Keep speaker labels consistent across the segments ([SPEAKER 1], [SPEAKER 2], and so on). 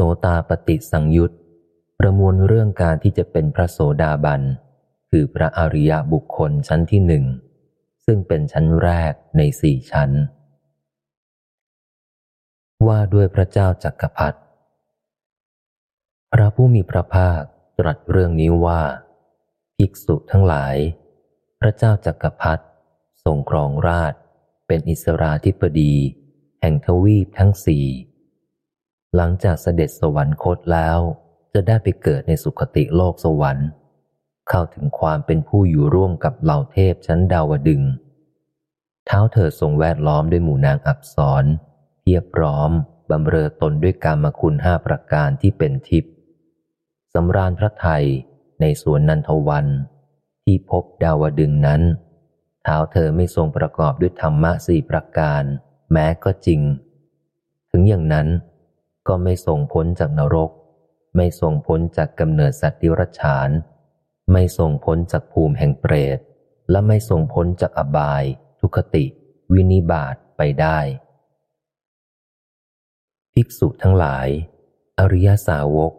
[SPEAKER 1] โสตาปฏิสังยุตประมวลเรื่องการที่จะเป็นพระโสดาบัน คือพระอริยบุคคลชั้นที่หนึ่ง ซึ่งเป็นชั้นแรกในสี่ชั้น ว่าด้วยพระเจ้าจักรพรรดิพระผู้มีพระภาคตรัสเรื่องนี้ว่า ภิกษุทั้งหลาย พระเจ้าจักรพรรดิทรงครองราช เป็นอิสราธิปดี แห่งทวีปทั้งสี่ หลังจากเสด็จสวรรคตแล้ว จะได้ไปเกิดในสุคติโลกสวรรค์ เข้าถึงความเป็นผู้อยู่ร่วมกับเหล่าเทพชั้นดาวดึงเท้าเธอทรงแวดล้อมด้วยหมู่นางอับสรเพียบพร้อมบำเรอตนด้วยกามคุณห้าประการที่เป็นทิพย์สำราญพระไทยในสวนนันทวัน ที่พบดาวดึงนั้น เท้าเธอไม่ทรงประกอบด้วยธรรมะสี่ประการ แม้ก็จริง ถึงอย่างนั้น ก็ไม่ส่งพ้นจากนรก ไม่ส่งพ้นจากกำเนิดสัตว์ดิรัจฉาน ไม่ส่งพ้นจากภูมิแห่งเปรต และไม่ส่งพ้นจากอบาย ทุคติ วินิบาตไปได้ ภิกษุทั้งหลาย อริยสาวก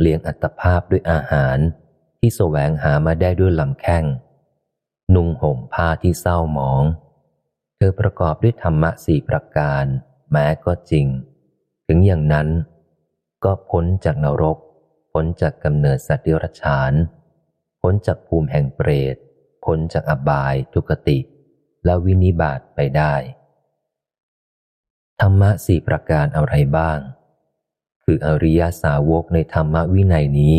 [SPEAKER 1] เลี้ยงอัตภาพด้วยอาหาร ที่แสวงหามาได้ด้วยลำแข้ง นุ่งห่มผ้าที่เศร้าหมอง เธอประกอบด้วยธรรมะสี่ประการ แม้ก็จริง ถึงอย่างนั้น ก็พ้นจากนรก พ้นจากกำเนิดสัตว์เดรัจฉาน พ้นจากภูมิแห่งเปรต พ้นจากอบายทุกติ และวินิบาตไปได้ ธรรมะสี่ประการอะไรบ้าง คืออริยสาวกในธรรมวินัยนี้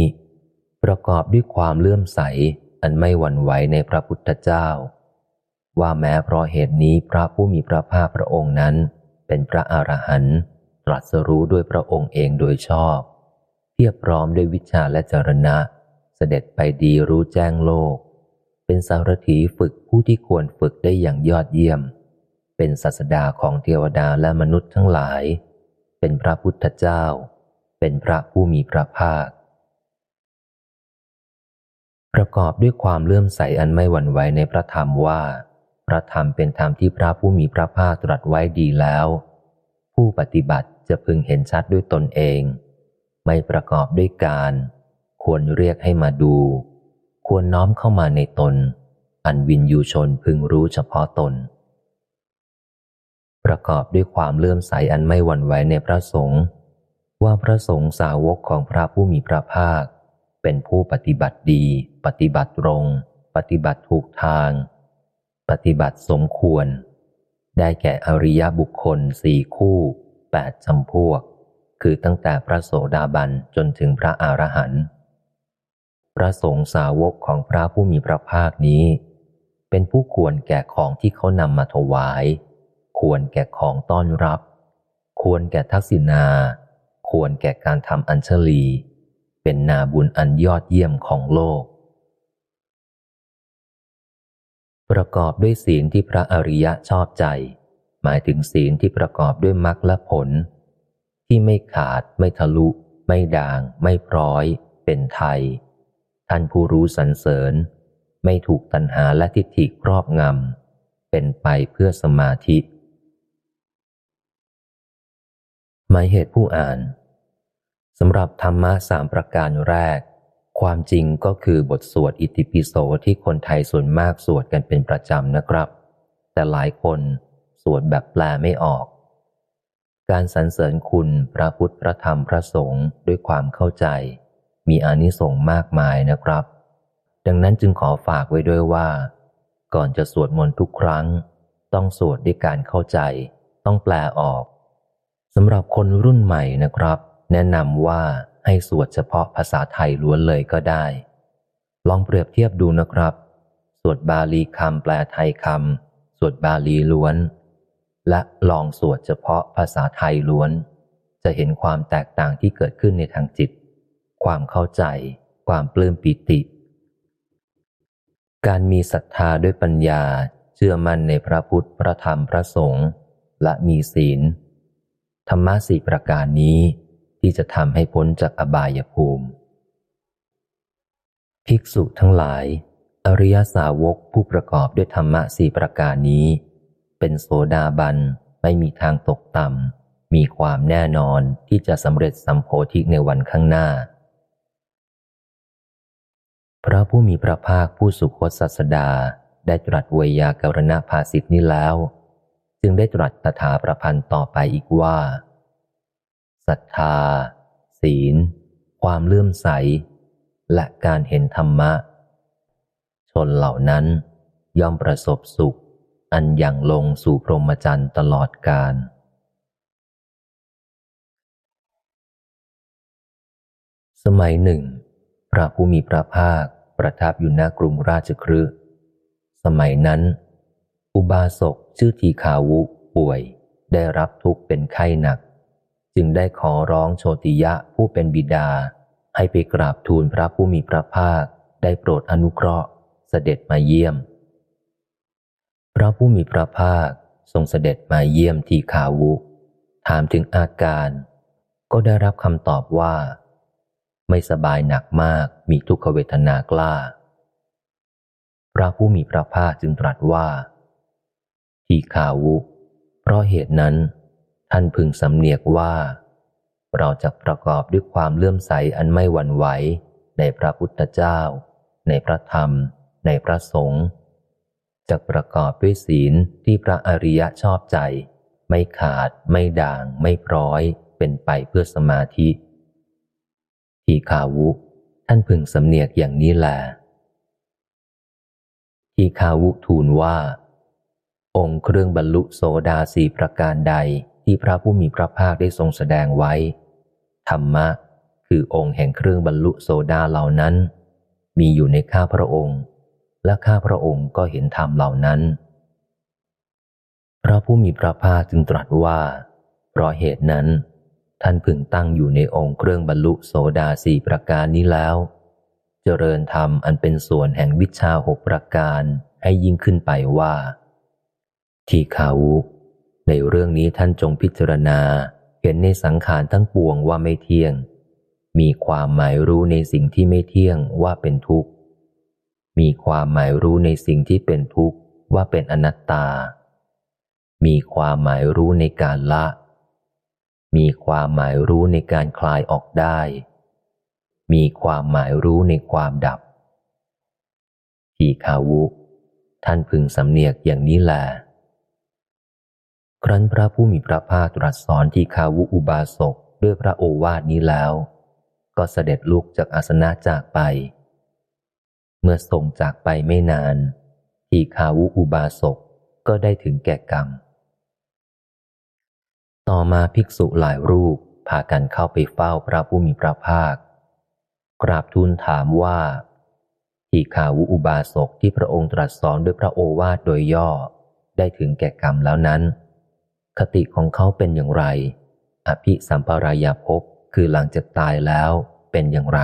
[SPEAKER 1] ประกอบด้วยความเลื่อมใสอันไม่หวั่นไหวในพระพุทธเจ้า ว่าแม้เพราะเหตุนี้พระผู้มีพระภาคพระองค์นั้น เป็นพระอรหันต์ ตรัสรู้ด้วยพระองค์เองโดยชอบ เพียบพร้อมด้วยวิชาและจรณะ เสด็จไปดีรู้แจ้งโลก เป็นสารถีฝึกผู้ที่ควรฝึกได้อย่างยอดเยี่ยม เป็นศาสดาของเทวดาและมนุษย์ทั้งหลาย เป็นพระพุทธเจ้า เป็นพระผู้มีพระภาค ประกอบด้วยความเลื่อมใสอันไม่หวั่นไหวในพระธรรมว่า พระธรรมเป็นธรรมที่พระผู้มีพระภาคตรัสไว้ดีแล้ว ผู้ปฏิบัติ จะพึงเห็นชัดด้วยตนเอง ไม่ประกอบด้วยการ ควรเรียกให้มาดู ควรน้อมเข้ามาในตน อันวินยูชนพึงรู้เฉพาะตน ประกอบด้วยความเลื่อมใสอันไม่หวั่นไหวในพระสงฆ์ว่าพระสงฆ์สาวกของพระผู้มีพระภาค เป็นผู้ปฏิบัติดี ปฏิบัติตรง ปฏิบัติถูกทาง ปฏิบัติสมควร ได้แก่อริยบุคคลสี่คู่ แปดจำพวก คือตั้งแต่พระโสดาบันจนถึงพระอรหันต์พระสงฆ์สาวกของพระผู้มีพระภาคนี้ เป็นผู้ควรแก่ของที่เขานำมาถวาย ควรแก่ของต้อนรับ ควรแก่ทักษิณา ควรแก่การทำอัญชลี เป็นนาบุญอันยอดเยี่ยมของโลก ประกอบด้วยศีลที่พระอริยะชอบใจ หมายถึงศีลที่ประกอบด้วยมรรคและผล ที่ไม่ขาดไม่ทะลุ ไม่ด่าง ไม่พร้อย เป็นไทย ท่านผู้รู้สรรเสริญ ไม่ถูกตัณหาและทิฏฐิครอบงำ เป็นไปเพื่อสมาธิ หมายเหตุผู้อ่านสำหรับธรรมะสามประการแรก ความจริงก็คือบทสวดอิติปิโสที่คนไทยส่วนมากสวดกันเป็นประจำนะครับ แต่หลายคน วดแบบแปลไม่ออก การสรรเสริญคุณพระพุทธพระธรรมพระสงฆ์ด้วยความเข้าใจ มีอานิสงส์มากมายนะครับ ดังนั้นจึงขอฝากไว้ด้วยว่า ก่อนจะสวดมนต์ทุกครั้ง ต้องสวดด้วยการเข้าใจ ต้องแปลออกสำหรับคนรุ่นใหม่นะครับ แนะนำว่าให้สวดเฉพาะภาษาไทยล้วนเลยก็ได้ ลองเปรียบเทียบดูนะครับ สวดบาลีคำแปลไทยคำสวดบาลีล้วน และลองสวดเฉพาะภาษาไทยล้วน จะเห็นความแตกต่างที่เกิดขึ้นในทางจิต ความเข้าใจ ความปลื้มปิติ การมีศรัทธาด้วยปัญญาเชื่อมั่นในพระพุทธพระธรรมพระสงฆ์และมีศีล ธรรมะสี่ประการนี้ที่จะทำให้พ้นจากอบายภูมิ ภิกษุทั้งหลาย อริยสาวกผู้ประกอบด้วยธรรมะสี่ประการนี้ เป็นโสดาบันไม่มีทางตกต่ำ มีความแน่นอนที่จะสำเร็จสัมโพธิในวันข้างหน้า พระผู้มีพระภาคผู้สุคตศาสดาได้ตรัสเวยากรณภาสิทธินี้แล้ว จึงได้ตรัสตถาประพันธ์ต่อไปอีกว่าศรัทธา ศีล ความเลื่อมใส และการเห็นธรรมะ ชนเหล่านั้นย่อมประสบสุข อันยังลงสู่พรหมจรรย์ตลอดกาลสมัยหนึ่ง พระผู้มีพระภาคประทับอยู่ณกรุงราชครืสมัยนั้น อุบาสกชื่อทีขาวุป่วย ได้รับทุกข์เป็นไข้หนัก จึงได้ขอร้องโชติยะผู้เป็นบิดา ให้ไปกราบทูลพระผู้มีพระภาคได้โปรดอนุเคราะห์เสด็จมาเยี่ยม พระผู้มีพระภาคทรงเสด็จมาเยี่ยมที่ขาวุ ถามถึงอาการ ก็ได้รับคำตอบว่า ไม่สบายหนักมากมีทุกขเวทนากล้า พระผู้มีพระภาคจึงตรัสว่าทีขาวุ เพราะเหตุนั้น ท่านพึงสำเนียกว่า เราจะประกอบด้วยความเลื่อมใสอันไม่หวั่นไหวในพระพุทธเจ้า ในพระธรรม ในพระสงฆ์ จะประกอบด้วยศีลที่พระอริยะชอบใจ ไม่ขาด ไม่ด่าง ไม่พร้อย เป็นไปเพื่อสมาธิ ทีขาวุท่านพึงสำเนียกอย่างนี้แหละทีคาวุทูลว่า องค์เครื่องบรรลุโสดาสีประการใดที่พระผู้มีพระภาคได้ทรงแสดงไว้ ธรรมะ คือองค์แห่งเครื่องบรรลุโสดาเหล่านั้น มีอยู่ในข้าพระองค์ และข้าพระองค์ก็เห็นธรรมเหล่านั้น พระผู้มีพระภาคจึงตรัสว่า เพราะเหตุนั้น ท่านพึงตั้งอยู่ในองค์เครื่องบรรลุโสดาสีประการนี้แล้ว เจริญธรรมอันเป็นส่วนแห่งวิชาหกประการให้ยิ่งขึ้นไปว่า ที่เขาในเรื่องนี้ท่านจงพิจารณาเห็นในสังขารทั้งปวงว่าไม่เที่ยง มีความหมายรู้ในสิ่งที่ไม่เที่ยงว่าเป็นทุกข์ มีความหมายรู้ในสิ่งที่เป็นทุกข์ว่าเป็นอนัตตา มีความหมายรู้ในการละ มีความหมายรู้ในการคลายออกได้ มีความหมายรู้ในความดับ ทีขาวุ ท่านพึงสำเนียกอย่างนี้แหละครั้นพระผู้มีพระภาคตรัสสอนทีขาวุอุบาสกด้วยพระโอวาทนี้แล้ว ก็เสด็จลุกจากอาสนะจากไป เมื่อทรงจากไปไม่นานทีขาวุอุบาสกก็ได้ถึงแก่กรรม ต่อมาภิกษุหลายรูปพากันเข้าไปเฝ้าพระผู้มีพระภาค กราบทูลถามว่าทีขาวุอุบาสกที่พระองค์ตรัสสอนด้วยพระโอวาทโดยย่อได้ถึงแก่กรรมแล้วนั้น คติของเขาเป็นอย่างไร อภิสัมปรายาภพคือหลังจากตายแล้วเป็นอย่างไร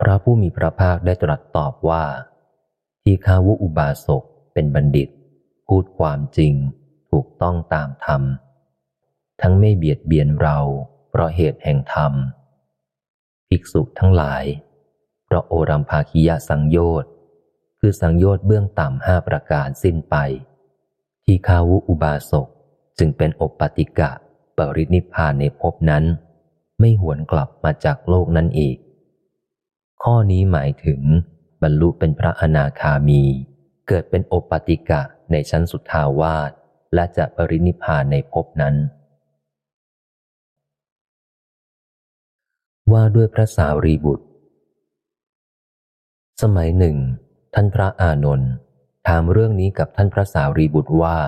[SPEAKER 1] พระผู้มีพระภาคได้ตรัสตอบว่า ทีขาวุอุบาสกเป็นบัณฑิต พูดความจริง ถูกต้องตามธรรม ทั้งไม่เบียดเบียนเรา เพราะเหตุแห่งธรรม ภิกษุทั้งหลาย เพราะโอรัมภาคียสังโยชน์คือสังโยชน์เบื้องต่ำห้าประการสิ้นไป ที่คาวุอุบาสกจึงเป็นอบปติกะ ปรินิพานในภพนั้น ไม่หวนกลับมาจากโลกนั้นอีก ข้อนี้หมายถึง บรรลุเป็นพระอนาคามี เกิดเป็นอบปติกะในชั้นสุดทาวาสและจะปรินิพานในภพนั้น ว่าด้วยพระสาวรีบุตร สมัยหนึ่ง ท่านพระอานนท์ถามเรื่องนี้กับท่านพระสาวรีบุตรว่า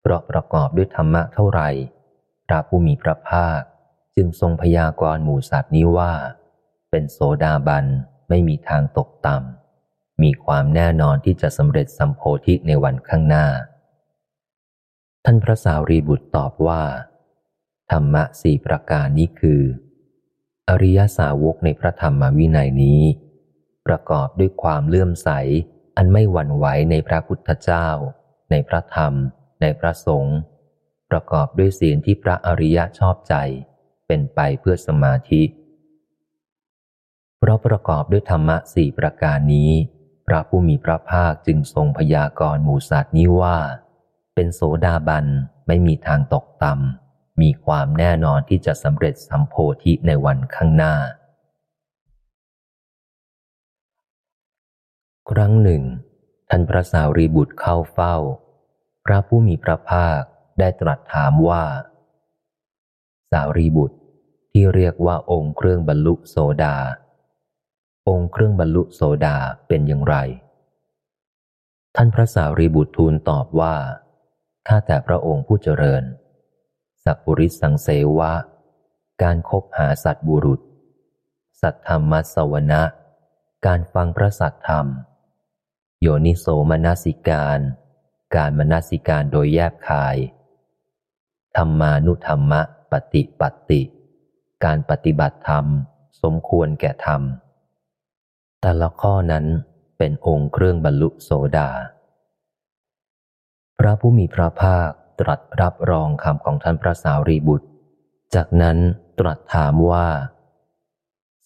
[SPEAKER 1] เพราะประกอบด้วยธรรมะเท่าไหร่พระผู้มีพระภาคจึงทรงพยากรณ์หมู่สัตว์นี้ว่า เป็นโสดาบันไม่มีทางตกต่ำ มีความแน่นอนที่จะสำเร็จสัมโพธิในวันข้างหน้า ท่านพระสาวรีบุตรตอบว่า ธรรมะสี่ประการนี้คือ อริยสาวกในพระธรรมวินัยนี้ ประกอบด้วยความเลื่อมใส อันไม่หวั่นไหวในพระพุทธเจ้า ในพระธรรม ในพระสงฆ์ประกอบด้วยศีลที่พระอริยะชอบใจ เป็นไปเพื่อสมาธิ เพราะประกอบด้วยธรรมะสี่ประการนี้ พระผู้มีพระภาคจึงทรงพยากรณ์หมู่สัตว์นี้ว่าเเป็นโสดาบันไม่มีทางตกต่ำมีความแน่นอนที่จะสำเร็จสัมโพธิในวันข้างหน้า ครั้งหนึ่ง ท่านพระสาวรีบุตรเข้าเฝ้า พระผู้มีพระภาคได้ตรัสถามว่า สาวรีบุตรที่เรียกว่าองค์เครื่องบรรลุโสดา องค์เครื่องบรรลุโสดาเป็นอย่างไร ท่านพระสาวรีบุตรทูลตอบว่า ข้าแต่พระองค์ผู้เจริญ สักปุริสังเสวะ การคบหาสัตบุรุษ สัตธรรมสวนะ การฟังพระสัตธรรม โยนิโสมนสิการ การมนสิการโดยแยบคาย ธรรมานุธรรมะปฏิปัติ การปฏิบัติธรรม สมควรแก่ธรรม แต่ละข้อนั้นเป็นองค์เครื่องบรรลุโสดา พระผู้มีพระภาคตรัสรับรองคำของท่านพระสาวรีบุตร จากนั้นตรัสถามว่า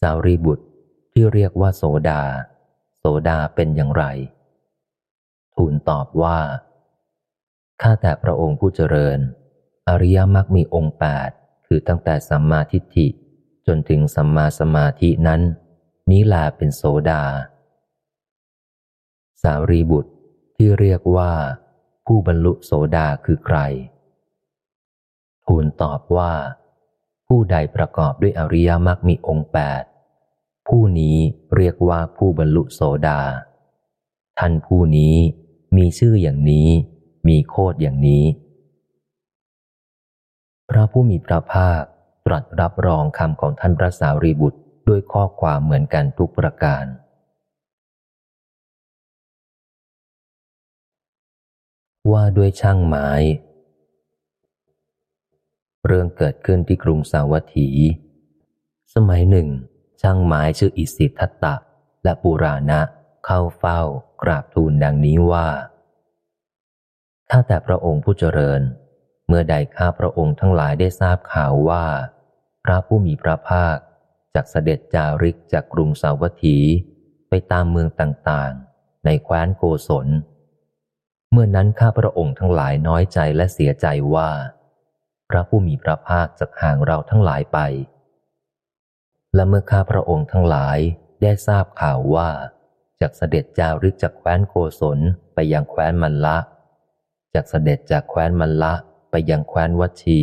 [SPEAKER 1] สาวรีบุตรที่เรียกว่าโสดา โสดาเป็นอย่างไร ทูลตอบว่า ข้าแต่พระองค์ผู้เจริญ อริยมรรคมีองค์แปดคือตั้งแต่สัมมาทิฏฐิจนถึงสัมมาสมาธินั้น นี้แลเป็นโสดา สาวรีบุตรที่เรียกว่าผู้บรรลุโสดาคือใคร ทูลตอบว่า ผู้ใดประกอบด้วยอริยมรรคมีองค์แปดผู้นี้เรียกว่าผู้บรรลุโสดา ท่านผู้นี้มีชื่ออย่างนี้ มีโคดอย่างนี้ พระผู้มีพระภาคตรัสรับรองคำของท่านพระสารีบุตร ด้วยข้อความเหมือนกันทุกประการ ว่าด้วยช่างไม้ เรื่องเกิดขึ้นที่กรุงสาวัตถี สมัยหนึ่ง ช่างไม้ชื่ออิสิทัตตะ และปุราณะเข้าเฝ้ากราบทูลดังนี้ว่า ถ้าแต่พระองค์ผู้เจริญ เมื่อใดข้าพระองค์ทั้งหลายได้ทราบข่าวว่า พระผู้มีพระภาค จากเสด็จจาริกจากกรุงสาวัตถี ไปตามเมืองต่างๆ ในแคว้นโกศล เมื่อนั้นข้าพระองค์ทั้งหลายน้อยใจและเสียใจว่า พระผู้มีพระภาคจะห่างเราทั้งหลายไป และเมื่อข้าพระองค์ทั้งหลายได้ทราบข่าวว่าจากเสด็จจาริกจากแคว้นโกศลไปยังแคว้นมันละจากเสด็จจากแคว้นมันละไปยังแคว้นวัชี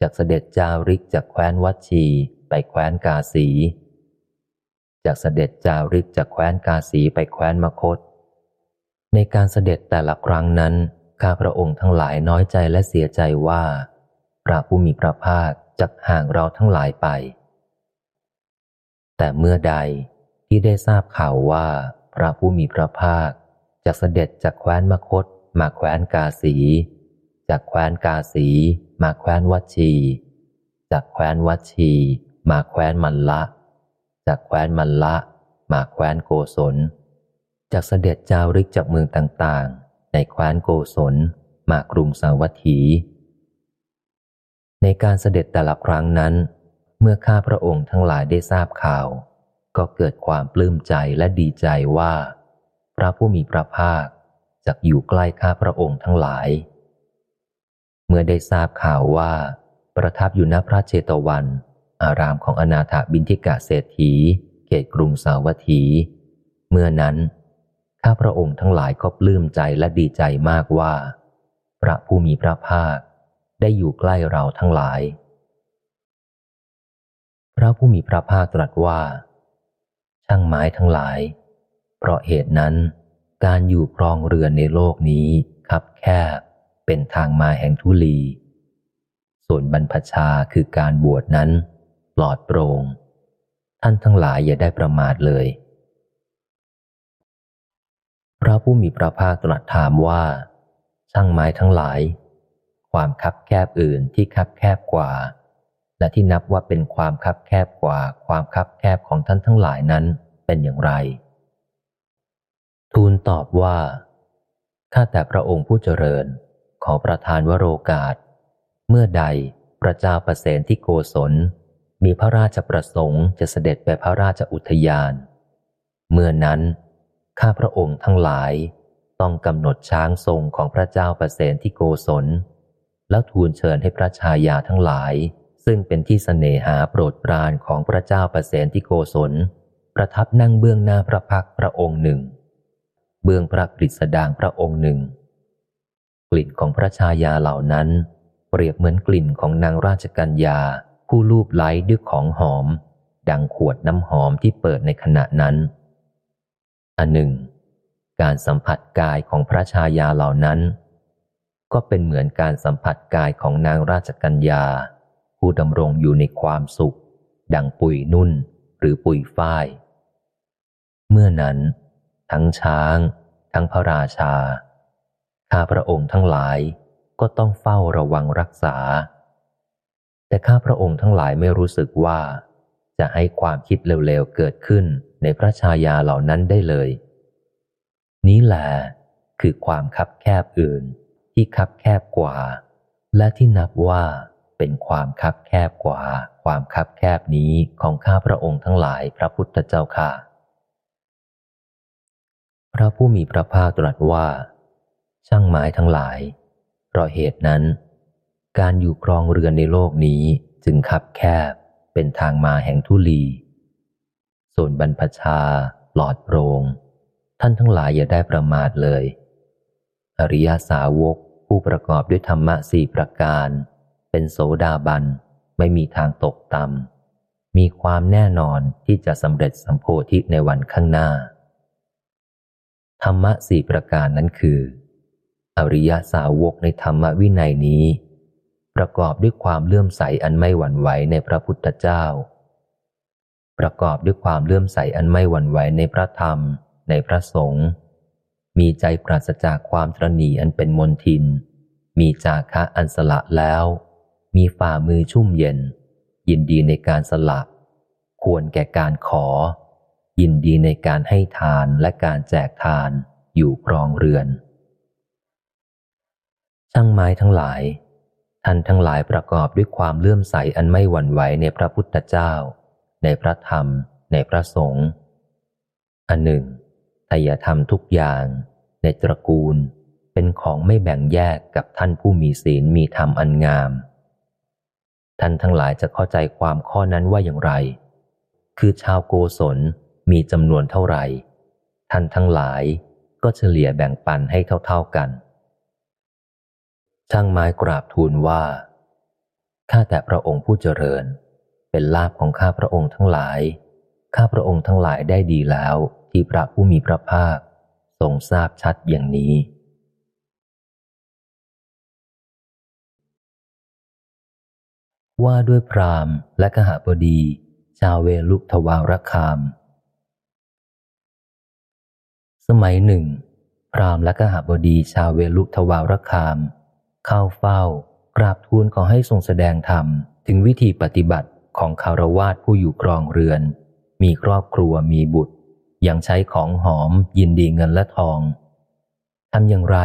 [SPEAKER 1] จากเสด็จจาริกจากแคว้นวัชี ไปแคว้นกาสี จากเสด็จจาริกจากแคว้นกาสีไปแคว้นมคต ในการเสด็จแต่ละครั้งนั้น ข้าพระองค์ทั้งหลายน้อยใจและเสียใจว่า พระผู้มีพระภาคจะห่างเราทั้งหลายไป แต่เมื่อใดที่ได้ทราบข่าวว่า พระผู้มีพระภาคจะเสด็จจากแคว้นมคต มาแคว้นกาสี จากแคว้นกาสี มาแคว้นวัชี จากแคว้นวัชี มาแคว้นมันละ จากแคว้นมันละ มาแคว้นโกศล จากเสด็จจาริกจากเมืองต่างๆ ในแคว้นโกศล มากรุงสาวัตถี ในการเสด็จแต่ละครั้งนั้น เมื่อข้าพระองค์ทั้งหลายได้ทราบข่าว ก็เกิดความปลื้มใจและดีใจว่า พระผู้มีพระภาคจะอยู่ใกล้ข้าพระองค์ทั้งหลาย เมื่อได้ทราบข่าวว่า ประทับอยู่ณพระเจตวัน อารามของอนาถบินทิกาเศรษฐี เขตกรุงสาวัตถี เมื่อนั้นข้าพระองค์ทั้งหลายก็ปลื้มใจและดีใจมากว่า พระผู้มีพระภาคได้อยู่ใกล้เราทั้งหลาย พระผู้มีพระภาคตรัสว่า ช่างไม้ทั้งหลาย เพราะเหตุนั้น การอยู่ครองเรือนในโลกนี้คับแคบเป็นทางมาแห่งทุลี ส่วนบรรพชาคือการบวชนั้น ปลอดโปรง่งท่านทั้งหลายอย่าได้ประมาทเลย พระผู้มีพระภาคตรัสถามว่า ช่างไม้ทั้งหลาย ความคับแคบอื่นที่คับแคบกว่า และที่นับว่าเป็นความคับแคบกว่า ความคับแคบของท่านทั้งหลายนั้นเป็นอย่างไร ทูลตอบว่าข้าแต่พระองค์ผู้เจริญ ขอประทานวโรกาส เมื่อใดพระเจ้าประเสนที่โกศล มีพระราชประสงค์จะเสด็จไปพระราชอุทยาน เมื่อนั้น ข้าพระองค์ทั้งหลายต้องกำหนดช้างทรงของพระเจ้าประเสนที่โกศล แล้วทูลเชิญให้พระชายาทั้งหลาย ซึ่งเป็นที่สเสน่หาโปรดปรานของพระเจ้าประเสนที่โกศล ประทับนั่งเบื้องหน้าพระพักพระองค์หนึ่ง เบื้องพระกฤษดางพระองค์หนึ่ง กลิ่นของพระชายาเหล่านั้น เปรียบเหมือนกลิ่นของนางราชกัญญา ผู้ลูบไล้ด้วยของหอม ดังขวดน้ำหอมที่เปิดในขณะนั้น อันหนึ่ง การสัมผัสกายของพระชายาเหล่านั้น ก็เป็นเหมือนการสัมผัสกายของนางราชกัญญา ผู้ดำรงอยู่ในความสุข ดังปุยนุ่นหรือปุยฝ้าย เมื่อนั้น ทั้งช้าง ทั้งพระราชาข้าพระองค์ทั้งหลายก็ต้องเฝ้าระวังรักษา แต่ข้าพระองค์ทั้งหลายไม่รู้สึกว่า จะให้ความคิดเร็วๆเกิดขึ้นในพระชายาเหล่านั้นได้เลย นี้แหละคือความคับแคบอื่น ที่คับแคบกว่า และที่นับว่าเป็นความคับแคบกว่า ความคับแคบนี้ของข้าพระองค์ทั้งหลายพระพุทธเจ้าค่ะ พระผู้มีพระภาคตรัสว่า ช่างไม้ทั้งหลายเพราะเหตุนั้น การอยู่ครองเรือนในโลกนี้จึงคับแคบเป็นทางมาแห่งทุลี ส่วนบรรพชาปลอดโปรง ท่านทั้งหลายอย่าได้ประมาทเลย อริยาสาวกผู้ประกอบด้วยธรรมะสี่ประการ เป็นโสดาบัน ไม่มีทางตกต่ำ มีความแน่นอนที่จะสำเร็จสัมโพธิในวันข้างหน้า ธรรมะสี่ประการนั้นคือ อริยสาวกในธรรมวินัยนี้ ประกอบด้วยความเลื่อมใสอันไม่หวั่นไหวในพระพุทธเจ้า ประกอบด้วยความเลื่อมใสอันไม่หวั่นไหวในพระธรรม ในพระสงฆ์ มีใจปราศจากความตรณีอันเป็นมนทิน มีจาคะอันสละแล้ว มีฝ่ามือชุ่มเย็น ยินดีในการสละ ควรแก่การขอ ยินดีในการให้ทานและการแจกทาน อยู่ครองเรือน ช่างไม้ทั้งหลาย ท่านทั้งหลายประกอบด้วยความเลื่อมใสอันไม่หวั่นไหวในพระพุทธเจ้า ในพระธรรม ในพระสงฆ์อันหนึ่งทายธรรมทุกอย่าง ในตระกูลเป็นของไม่แบ่งแยกกับท่านผู้มีศีลมีธรรมอันงาม ท่านทั้งหลายจะเข้าใจความข้อนั้นว่าอย่างไร คือชาวโกศลมีจำนวนเท่าไหร่ ท่านทั้งหลายก็เฉลี่ยแบ่งปันให้เท่าๆกัน ช่างไม้กราบทูลว่า ข้าแต่พระองค์ผู้เจริญ เป็นลาภของข้าพระองค์ทั้งหลาย ข้าพระองค์ทั้งหลายได้ดีแล้วที่พระผู้มีพระภาคทรงทราบชัดอย่างนี้ ว่าด้วยพรามและกหบดี ชาวเวลุทวารคาม สมัยหนึ่ง พรามและกหบดีชาวเวลุทวารคาม เข้าเฝ้า กราบทูลขอให้ทรงแสดงธรรม ถึงวิธีปฏิบัติของคารวาสผู้อยู่ครองเรือน มีครอบครัวมีบุตร ยังใช้ของหอมยินดีเงินและทองทำอย่างไร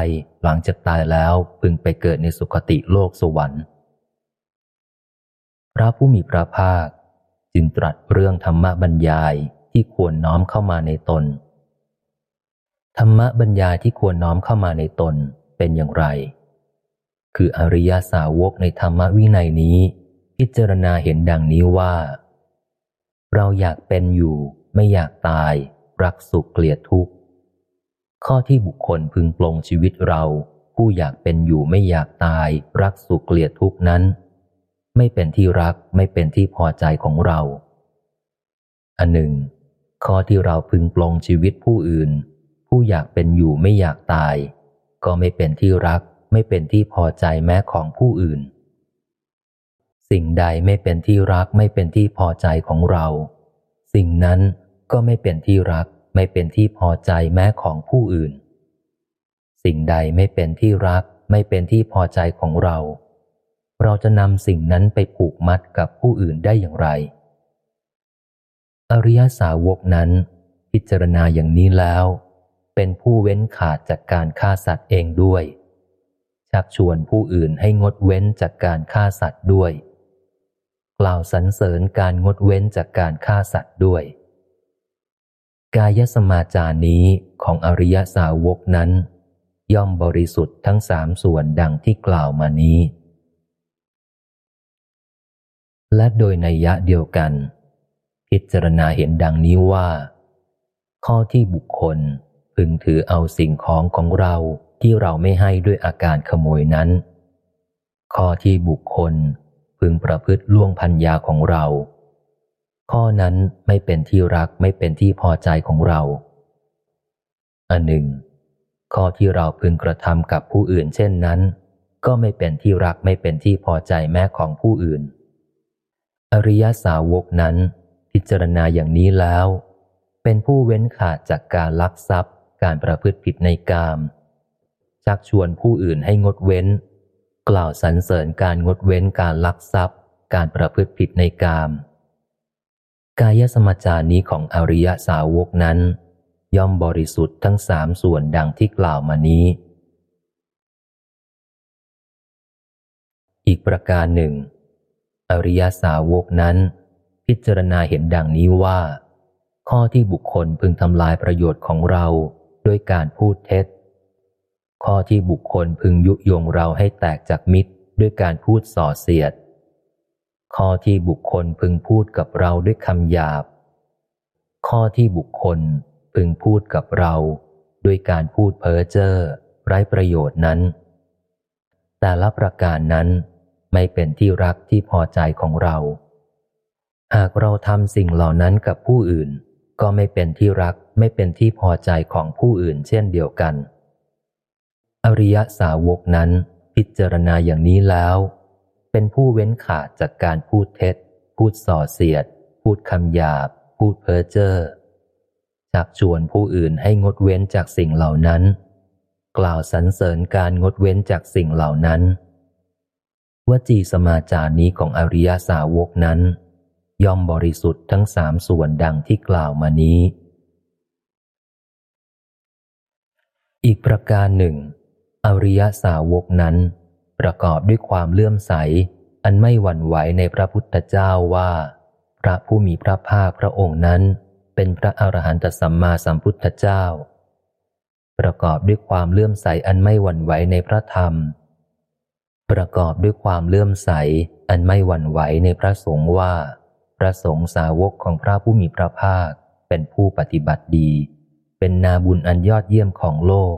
[SPEAKER 1] หลังจากตายแล้วพึงไปเกิดในสุคติโลกสวรรค์ พระผู้มีพระภาค จึงตรัสเรื่องธรรมบรรยายที่ควรน้อมเข้ามาในตน ธรรมบรรยายที่ควรน้อมเข้ามาในตนเป็นอย่างไร คืออริยสาวกในธรรมวินัยนี้ พิจารณาเห็นดังนี้ว่า เราอยากเป็นอยู่ ไม่อยากตาย รักสุขเกลียดทุกข์ข้อที่บุคคลพึงปลงชีวิตเรา ผู้อยากเป็นอยู่ไม่อยากตาย รักสุขเกลียดทุกข์นั้น ไม่เป็นที่รักไม่เป็นที่พอใจของเรา อันหนึ่ง ข้อที่เราพึงปลงชีวิตผู้อื่น ผู้อยากเป็นอยู่ไม่อยากตาย ก็ไม่เป็นที่รัก ไม่เป็นที่พอใจแม้ของผู้อื่น สิ่งใดไม่เป็นที่รักไม่เป็นที่พอใจของเรา สิ่งนั้นก็ไม่เป็นที่รักไม่เป็นที่พอใจแม้ของผู้อื่น สิ่งใดไม่เป็นที่รักไม่เป็นที่พอใจของเรา เราจะนำสิ่งนั้นไปผูกมัดกับผู้อื่นได้อย่างไร อริยสาวกนั้น พิจารณาอย่างนี้แล้ว เป็นผู้เว้นขาดจากการฆ่าสัตว์เองด้วย ชักชวนผู้อื่นให้งดเว้นจากการฆ่าสัตว์ด้วย กล่าวสรรเสริญการงดเว้นจากการฆ่าสัตว์ด้วย กายสมาจานี้ของอริยสาวกนั้น ย่อมบริสุทธิ์ทั้งสามส่วนดังที่กล่าวมานี้ และโดยในยะเดียวกัน พิจารณาเห็นดังนี้ว่า ข้อที่บุคคลพึงถือเอาสิ่งของของเรา ที่เราไม่ให้ด้วยอาการขโมยนั้น ข้อที่บุคคลพึงประพฤติล่วงพัญญาของเรา ข้อนั้นไม่เป็นที่รักไม่เป็นที่พอใจของเราอันหนึ่ง ข้อที่เราพึงกระทำกับผู้อื่นเช่นนั้น ก็ไม่เป็นที่รักไม่เป็นที่พอใจแม้ของผู้อื่น อริยสาวกนั้น พิจารณาอย่างนี้แล้ว เป็นผู้เว้นขาดจากการลักทรัพย์ การประพฤติผิดในกาม ชักชวนผู้อื่นให้งดเว้น กล่าวสรรเสริญการงดเว้นการลักทรัพย์ การประพฤติผิดในกาม กายสมจานี้ของอริยสาวกนั้น ย่อมบริสุทธิ์ทั้งสามส่วนดังที่กล่าวมานี้ อีกประการหนึ่ง อริยสาวกนั้น พิจารณาเห็นดังนี้ว่า ข้อที่บุคคลพึงทำลายประโยชน์ของเราด้วยการพูดเท็จ ข้อที่บุคคลพึงยุยงเราให้แตกจากมิตรด้วยการพูดส่อเสียด ข้อที่บุคคลพึงพูดกับเราด้วยคำหยาบ ข้อที่บุคคลพึงพูดกับเรา ด้วยการพูดเพ้อเจ้อไร้ประโยชน์นั้น แต่ละประการนั้นไม่เป็นที่รักที่พอใจของเรา หากเราทำสิ่งเหล่านั้นกับผู้อื่น ก็ไม่เป็นที่รักไม่เป็นที่พอใจของผู้อื่นเช่นเดียวกัน อริยสาวกนั้นพิจารณาอย่างนี้แล้ว เป็นผู้เว้นขาดจากการพูดเท็จ พูดส่อเสียด พูดคำหยาบ พูดเพ้อเจ้อชักชวนผู้อื่นให้งดเว้นจากสิ่งเหล่านั้น กล่าวสรรเสริญการงดเว้นจากสิ่งเหล่านั้นวจีสมาจารนี้ของอริยสาวกนั้น ย่อมบริสุทธิ์ทั้งสามส่วนดังที่กล่าวมานี้ อีกประการหนึ่ง อริยสาวกนั้น ประกอบด้วยความเลื่อมใส อันไม่หวั่นไหวในพระพุทธเจ้าว่า พระผู้มีพระภาคพระองค์นั้น เป็นพระอรหันตสัมมาสัมพุทธเจ้า ประกอบด้วยความเลื่อมใสอันไม่หวั่นไหวในพระธรรม ประกอบด้วยความเลื่อมใส อันไม่หวั่นไหวในพระสงฆ์ว่า พระสงฆ์สาวกของพระผู้มีพระภาคเป็นผู้ปฏิบัติดี เป็นนาบุญอันยอดเยี่ยมของโลก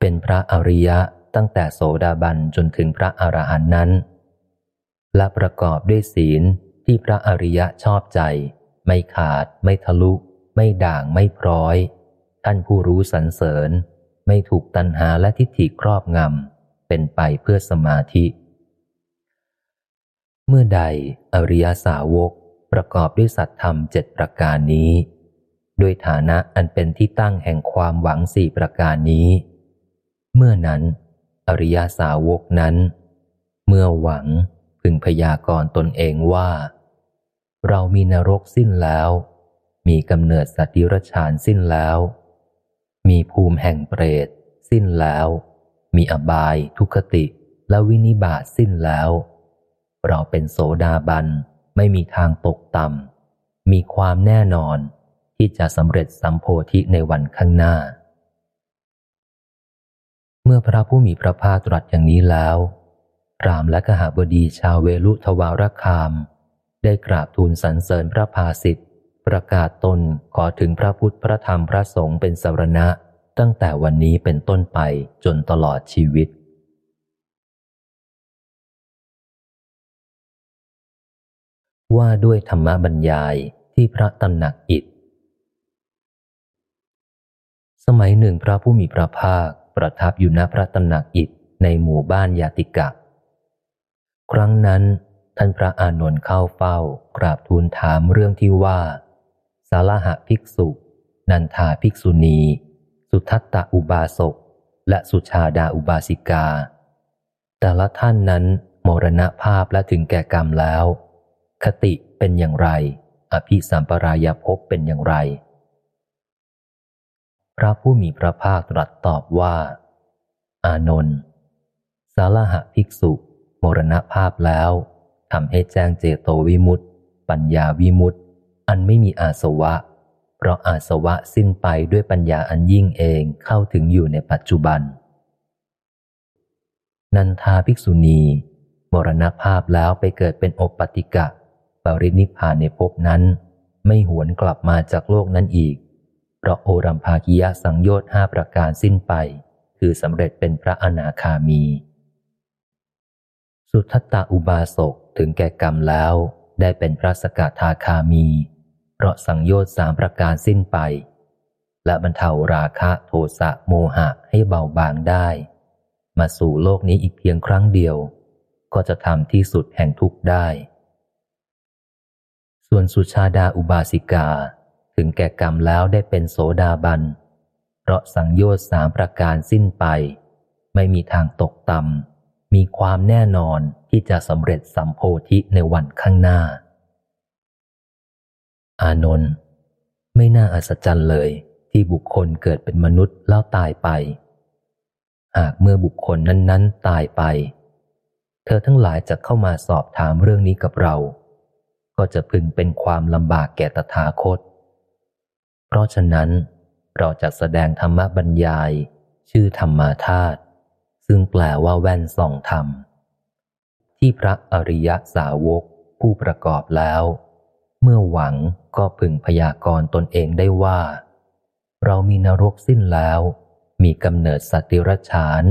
[SPEAKER 1] เป็นพระอริยะตั้งแต่โสดาบันจนถึงพระอรหันต์นั้น และประกอบด้วยศีลที่พระอริยะชอบใจ ไม่ขาด ไม่ทะลุ ไม่ด่างไม่พร้อย ท่านผู้รู้สรรเสริญ ไม่ถูกตัณหาและทิฏฐิครอบงำ เป็นไปเพื่อสมาธิ เมื่อใดอริยสาวกประกอบด้วยสัตธรรมเจ็ดประการนี้ ด้วยฐานะอันเป็นที่ตั้งแห่งความหวังสี่ประการนี้ เมื่อนั้น อริยาสาวกนั้น เมื่อหวังพึงพยากรณ์ตนเองว่า เรามีนรกสิ้นแล้ว มีกำเนิดสัตว์ดิรชานสิ้นแล้ว มีภูมิแห่งเปรต สิ้นแล้ว มีอบาย ทุคติและวินิบาตสิ้นแล้ว เราเป็นโสดาบันไม่มีทางตกต่ำมีความแน่นอนที่จะสำเร็จสัมโพธิในวันข้างหน้า เมื่อพระผู้มีพระภาคตรัสอย่างนี้แล้ว พรามและกหบดีชาวเวลุทวารคาม ได้กราบทูลสรรเสริญพระภาสิทธิ์ประกาศตนขอถึงพระพุทธพระธรรมพระสงฆ์เป็นสรณะ ตั้งแต่วันนี้เป็นต้นไปจนตลอดชีวิต ว่าด้วยธรรมบรรยายที่พระตำหนักอิฐสมัยหนึ่งพระผู้มีพระภาค ประทับอยู่ณพระตำหนักอิฐในหมู่บ้านยาติกะ ครั้งนั้น ท่านพระอานนท์เข้าเฝ้ากราบทูลถามเรื่องที่ว่า สาลหะภิกษุ นันทาภิกษุณี สุทัตตะอุบาสก และสุชาดาอุบาสิกา แต่ละท่านนั้นมรณภาพและถึงแก่กรรมแล้ว คติเป็นอย่างไร อภิสัมปรายภพเป็นอย่างไร พระผู้มีพระภาคตรัสตอบว่า อานนท์สาลหะภิกษุ มรณภาพแล้วทำให้แจ้งเจโตวิมุตติปัญญาวิมุตติอันไม่มีอาสวะ เพราะอาสวะสิ้นไปด้วยปัญญาอันยิ่งเองเข้าถึงอยู่ในปัจจุบัน นันทาภิกษุณี มรณภาพแล้วไปเกิดเป็นโอปติกะ ปรินิพานในภพนั้น ไม่หวนกลับมาจากโลกนั้นอีก ราะโอรัมภากิยะสังโยชน์ห้าประการสิ้นไป คือสำเร็จเป็นพระอนาคามี สุทัตตาอุบาสกถึงแก่กรรมแล้วได้เป็นพระสกทาคามี เพราะสังโยชน์สามประการสิ้นไป และบรรเทาราคะโทสะโมหะให้เบาบางได้ มาสู่โลกนี้อีกเพียงครั้งเดียว ก็จะทำที่สุดแห่งทุกข์ได้ ส่วนสุชาดาอุบาสิกา ถึงแก่กรรมแล้วได้เป็นโสดาบัน เพราะสังโยชน์สามประการสิ้นไป ไม่มีทางตกต่ำมีความแน่นอนที่จะสำเร็จสัมโพธิในวันข้างหน้า อานนท์ไม่น่าอัศจรรย์เลยที่บุคคลเกิดเป็นมนุษย์แล้วตายไป หากเมื่อบุคคลนั้น ๆ ตายไป เธอทั้งหลายจะเข้ามาสอบถามเรื่องนี้กับเรา ก็จะพึงเป็นความลำบากแก่ตถาคต เพราะฉะนั้นเราจะแสดงธรรมบรรยาย ชื่อธรรมาธาตุซึ่งแปลว่าแว่นส่องธรรม ที่พระอริยสาวกผู้ประกอบแล้ว เมื่อหวังก็พึงพยากรณ์ตนเองได้ว่า เรามีนรกสิ้นแล้ว มีกำเนิดสัติรฉาน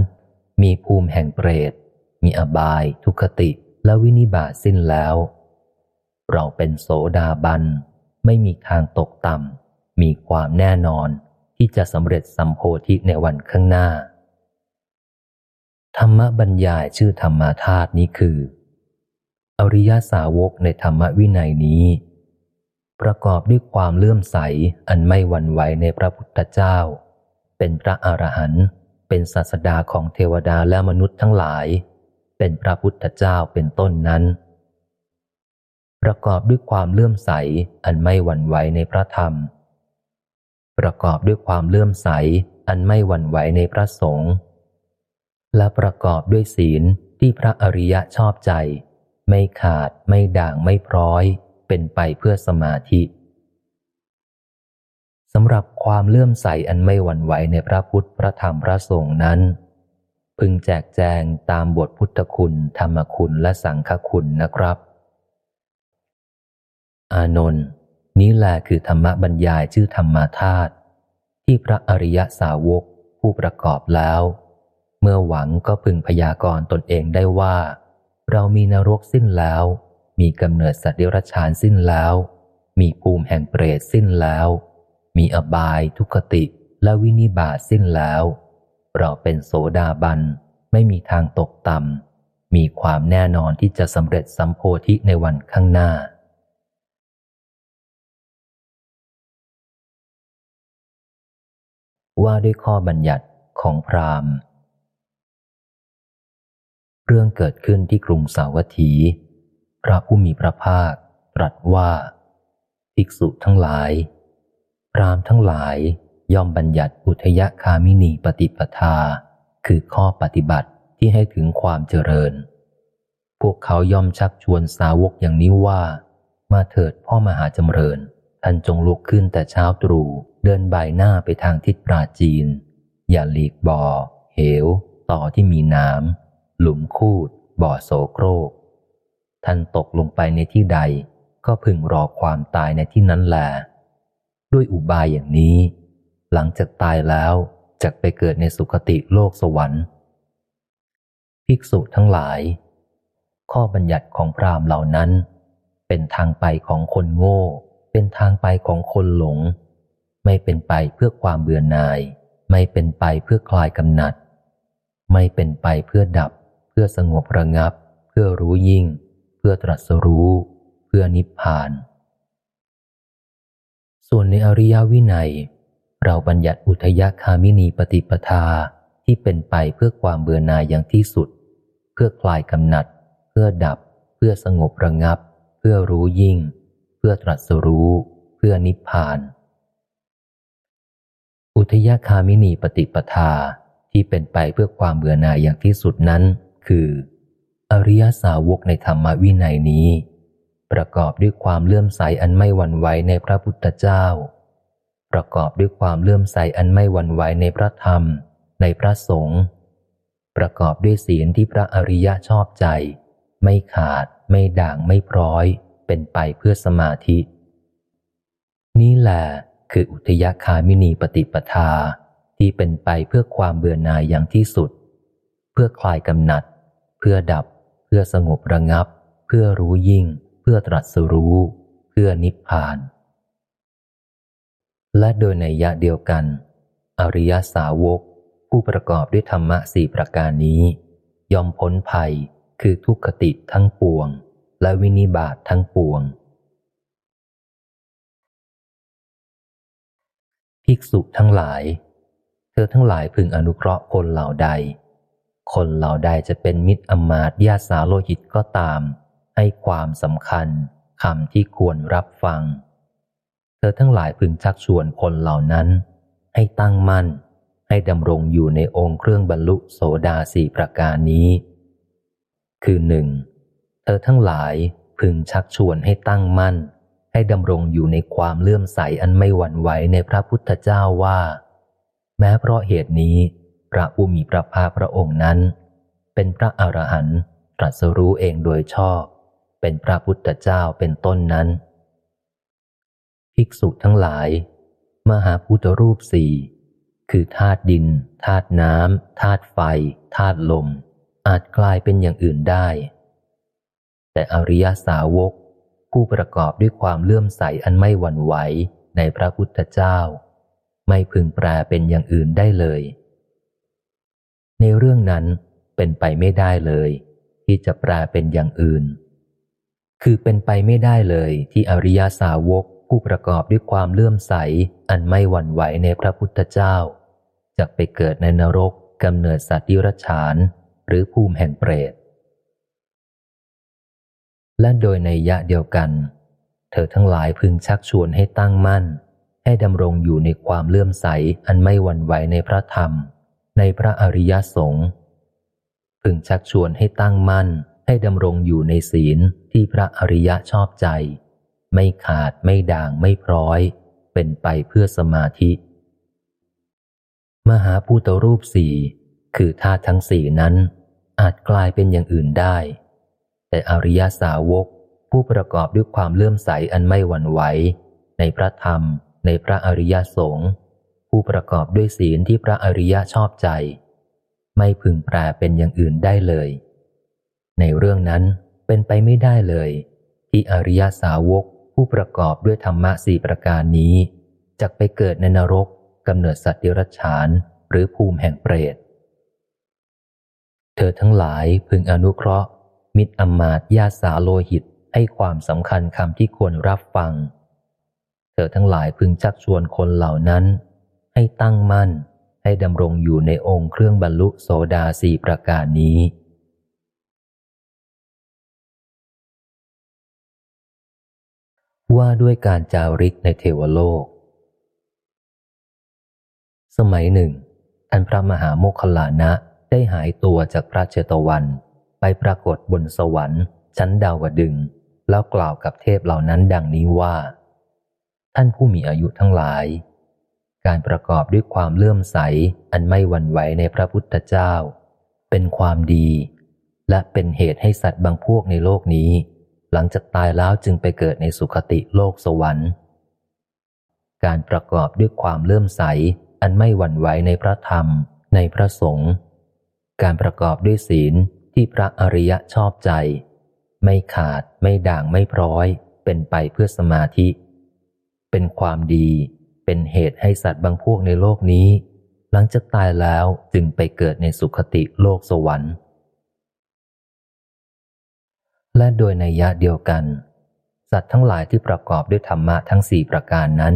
[SPEAKER 1] มีภูมิแห่งเปรต มีอบาย ทุคติและวินิบาตสิ้นแล้ว เราเป็นโสดาบัน ไม่มีทางตกต่ำ มีความแน่นอนที่จะสำเร็จสัมโพธิในวันข้างหน้า ธรรมบรรยายชื่อธรรมาธาตุนี้คือ อริยสาวกในธรรมวินัยนี้ ประกอบด้วยความเลื่อมใสอันไม่หวั่นไหวในพระพุทธเจ้า เป็นพระอรหันต์เป็นศาสดาของเทวดาและมนุษย์ทั้งหลาย เป็นพระพุทธเจ้าเป็นต้นนั้น ประกอบด้วยความเลื่อมใสอันไม่หวั่นไหวในพระธรรม ประกอบด้วยความเลื่อมใสอันไม่หวั่นไหวในพระสงฆ์และประกอบด้วยศีลที่พระอริยะชอบใจ ไม่ขาดไม่ด่างไม่พร้อย เป็นไปเพื่อสมาธิสำหรับความเลื่อมใสอันไม่หวั่นไหวในพระพุทธพระธรรมพระสงฆ์นั้น พึงแจกแจงตามบทพุทธคุณ ธรรมคุณและสังฆคุณนะครับ อานนท์ นี้แหละคือธรรมบรรยายชื่อธรรมาธาตุที่พระอริยสาวกผู้ประกอบแล้ว เมื่อหวังก็พึงพยากรณ์ตนเองได้ว่า เรามีนรกสิ้นแล้ว มีกำเนิดสัตว์เดรัจฉานสิ้นแล้ว มีภูมิแห่งเปรตสิ้นแล้ว มีอบายทุกติและวินิบาตสิ้นแล้ว เราเป็นโสดาบันไม่มีทางตกต่ำมีความแน่นอนที่จะสำเร็จสัมโพธิในวันข้างหน้า ว่าด้วยข้อบัญญัติของพราหมณ์ เรื่องเกิดขึ้นที่กรุงสาวัตถี พระผู้มีพระภาคตรัสว่าภิกษุทั้งหลาย พรามทั้งหลายย่อมบัญญัติอุทยคามินีปฏิปทา คือข้อปฏิบัติที่ให้ถึงความเจริญ พวกเขาย่อมชักชวนสาวกอย่างนี้ว่า มาเถิดพ่อมหาจำเริญ ท่านจงลุกขึ้นแต่เช้าตรู่ เดินบ่ายหน้าไปทางทิศปราจีน อย่าหลีกบ่อ เหว ต่อที่มีน้ำหลุมคูด บ่อโสโครก ท่านตกลงไปในที่ใด ก็พึงรอความตายในที่นั้นแหละด้วยอุบายอย่างนี้ หลังจากตายแล้วจะไปเกิดในสุคติโลกสวรรค์ ภิกษุทั้งหลาย ข้อบัญญัติของพรามเหล่านั้น เป็นทางไปของคนโง่ เป็นทางไปของคนหลง ไม่เป็นไปเพื่อความเบื่อหน่าย ไม่เป็นไปเพื่อคลายกำหนัด ไม่เป็นไปเพื่อดับ เพื่อสงบระงับ เพื่อรู้ยิ่ง เพื่อตรัสรู้ เพื่อนิพพาน ส่วนในอริยวินัย เราบัญญัติอุทยคามินีปฏิปทาที่เป็นไปเพื่อความเบื่อหน่ายอย่างที่สุด เพื่อคลายกำหนัด เพื่อดับ เพื่อสงบระงับ เพื่อรู้ยิ่ง เพื่อตรัสรู้ เพื่อนิพพาน อุทยคามินีปฏิปทาที่เป็นไปเพื่อความเบื่อหน่ายอย่างที่สุดนั้น คือ อริยสาวกในธรรมวินัยนี้ ประกอบด้วยความเลื่อมใสอันไม่หวั่นไหวในพระพุทธเจ้า ประกอบด้วยความเลื่อมใสอันไม่หวั่นไหวในพระธรรม ในพระสงฆ์ประกอบด้วยศีลที่พระอริยะชอบใจ ไม่ขาด ไม่ด่างไม่พร้อย เป็นไปเพื่อสมาธิ นี่แหละ คืออุทยคามินีปฏิปทาที่เป็นไปเพื่อความเบื่อหน่ายอย่างที่สุด เพื่อคลายกำหนัด เพื่อดับ เพื่อสงบระงับ เพื่อรู้ยิ่ง เพื่อตรัสรู้ เพื่อนิพพาน และโดยในยะเดียวกัน อริยสาวก ผู้ประกอบด้วยธรรมะสี่ประการนี้ ยอมพ้นภัยคือทุกขติทั้งปวง และวินิบาตททั้งปวง ภิกษุทั้งหลาย เธอทั้งหลายพึงอนุเคราะห์คนเหล่าใด คนเหล่าใดจะเป็นมิตรอมาตญาสาโลหิตก็ตาม ให้ความสำคัญคำที่ควรรับฟัง เธอทั้งหลายพึงชักชวนคนเหล่านั้น ให้ตั้งมั่น ให้ดำรงอยู่ในองค์เครื่องบรรลุโสดาสี่ประการนี้ คือหนึ่งเธอทั้งหลายพึงชักชวนให้ตั้งมั่น ให้ดำรงอยู่ในความเลื่อมใสอันไม่หวั่นไหวในพระพุทธเจ้าว่า แม้เพราะเหตุนี้ พระผู้มีพระภาคพระองค์นั้น เป็นพระอรหันต์ตรัสรู้เองโดยชอบ เป็นพระพุทธเจ้าเป็นต้นนั้น ภิกษุทั้งหลาย มหาพุทธรูปสี่คือธาตุดินธาตุน้ำธาตุไฟธาตุลม อาจกลายเป็นอย่างอื่นได้ แต่อริยสาวก ผู้ประกอบด้วยความเลื่อมใสอันไม่หวั่นไหวในพระพุทธเจ้า ไม่พึงแปลเป็นอย่างอื่นได้เลย ในเรื่องนั้นเป็นไปไม่ได้เลย ที่จะแปลเป็นอย่างอื่น คือเป็นไปไม่ได้เลยที่อริยาสาวกผู้ประกอบด้วยความเลื่อมใสอันไม่หวั่นไหวในพระพุทธเจ้าจะไปเกิดในนรกกำเนิดสัตว์ดิรฉาน หรือภูมิแห่งเปรต และโดยในยะเดียวกัน เธอทั้งหลายพึงชักชวนให้ตั้งมั่น ให้ดำรงอยู่ในความเลื่อมใสอันไม่หวั่นไหวในพระธรรม ในพระอริยสงฆ์พึงชักชวนให้ตั้งมั่น ให้ดำรงอยู่ในศีลที่พระอริยะชอบใจ ไม่ขาดไม่ด่างไม่พร้อย เป็นไปเพื่อสมาธิ มหาภูตรูปสี่คือธาตุทั้งสี่นั้นอาจกลายเป็นอย่างอื่นได้ แต่อริยสาวกผู้ประกอบด้วยความเลื่อมใสอันไม่หวั่นไหวในพระธรรม ในพระอริยสงฆ์ผู้ประกอบด้วยศีลที่พระอริยชอบใจ ไม่พึงแปลเป็นอย่างอื่นได้เลย ในเรื่องนั้นเป็นไปไม่ได้เลย ที่อริยสาวกผู้ประกอบด้วยธรรมะสี่ประการนี้จะไปเกิดในนรกกำเนิดสัตว์ดิรัจฉาน หรือภูมิแห่งเปรต เธอทั้งหลายพึงอนุเคราะห์ มิตรอมาตยาสาโลหิตให้ความสำคัญคำที่ควรรับฟัง เธอทั้งหลายพึงชักชวนคนเหล่านั้น ให้ตั้งมั่น ให้ดำรงอยู่ในองค์เครื่องบรรลุโสดาสีประการนี้ ว่าด้วยการจาริกในเทวโลก สมัยหนึ่ง ท่านพระมหาโมคคลานะได้หายตัวจากพระเจตวัน ไปปรากฏบนสวรรค์ ชั้นดาวดึง แล้วกล่าวกับเทพเหล่านั้นดังนี้ว่า ท่านผู้มีอายุทั้งหลาย การประกอบด้วยความเลื่อมใสอันไม่หวั่นไหวในพระพุทธเจ้า เป็นความดี และเป็นเหตุให้สัตว์บางพวกในโลกนี้ หลังจากตายแล้วจึงไปเกิดในสุคติโลกสวรรค์ การประกอบด้วยความเลื่อมใสอันไม่หวั่นไหวในพระธรรม ในพระสงฆ์การประกอบด้วยศีล ที่พระอริยะชอบใจ ไม่ขาดไม่ด่างไม่พร้อย เป็นไปเพื่อสมาธิ เป็นความดีเป็นเหตุให้สัตว์บางพวกในโลกนี้ หลังจากตายแล้วจึงไปเกิดในสุคติโลกสวรรค์ และโดยในยะเดียวกัน สัตว์ทั้งหลายที่ประกอบด้วยธรรมะทั้งสี่ประการนั้น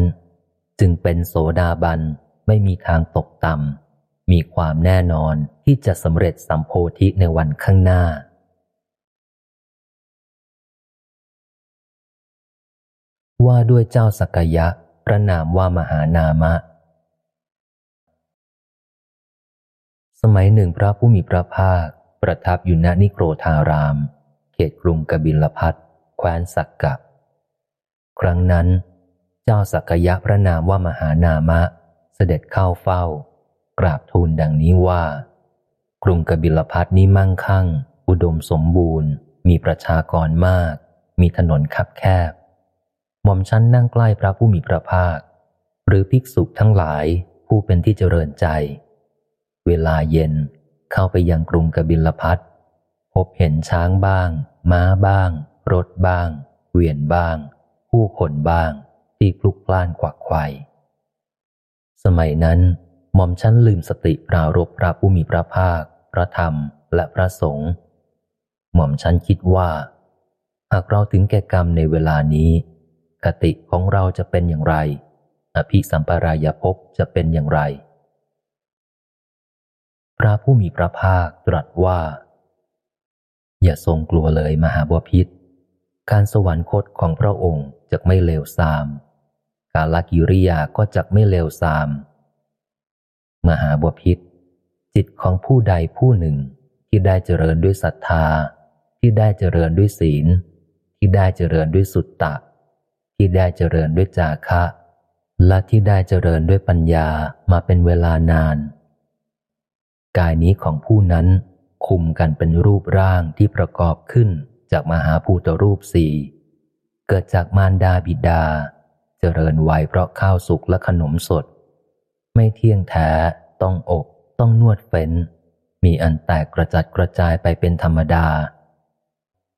[SPEAKER 1] จึงเป็นโสดาบันไม่มีทางตกต่ำ มีความแน่นอนที่จะสำเร็จสัมโพธิในวันข้างหน้า ว่าด้วยเจ้าสักยะ พระนามว่ามหานามะ สมัยหนึ่งพระผู้มีพระภาค ประทับอยู่ณนิโครธาราม เขตกรุงกบิลพัทแคว้นสักกะครั้งนั้น เจ้าสักยะพระนามว่ามหานามะ เสด็จเข้าเฝ้า กราบทูลดังนี้ว่า กรุงกบิลพัทนี้มั่งคั่ง อุดมสมบูรณ์ มีประชากรมาก มีถนนคับแคบ หม่อมชั้นนั่งใกล้พระผู้มีพระภาค หรือภิกษุทั้งหลายผู้เป็นที่เจริญใจ เวลาเย็นเข้าไปยังกรุงกบิลพัทพบเห็นช้างบ้าง ม้าบ้าง รถบ้าง เวียนบ้าง ผู้คนบ้าง ที่คลุกคลานกวักไขวสมัยนั้น หม่อมชั้นลืมสติปรารบพระผู้มีพระภาค พระธรรมและพระสงฆ์หม่อมชั้นคิดว่า หากเราถึงแก่กรรมในเวลานี้กติของเราจะเป็นอย่างไร อภิสัมปรายภพจะเป็นอย่างไร พระผู้มีพระภาคตรัสว่า อย่าทรงกลัวเลยมหาบพิษการสวรรคตของพระองค์จะไม่เลวทราม การลกิริยาก็จะไม่เลวทราม มหาบพิษจิตของผู้ใดผู้หนึ่งที่ได้เจริญด้วยศรัทธา ที่ได้เจริญด้วยศีล ที่ได้เจริญด้วยสุตตะ ที่ได้เจริญด้วยจาคะ และที่ได้เจริญด้วยปัญญามาเป็นเวลานาน กายนี้ของผู้นั้นคุมกันเป็นรูปร่างที่ประกอบขึ้นจากมหาภูตรูปสี่เกิดจากมารดาบิดา เจริญไวเพราะข้าวสุกและขนมสด ไม่เที่ยงแท้ ต้องอบต้องนวดเฟ้น มีอันแตกกระจัดกระจายไปเป็นธรรมดา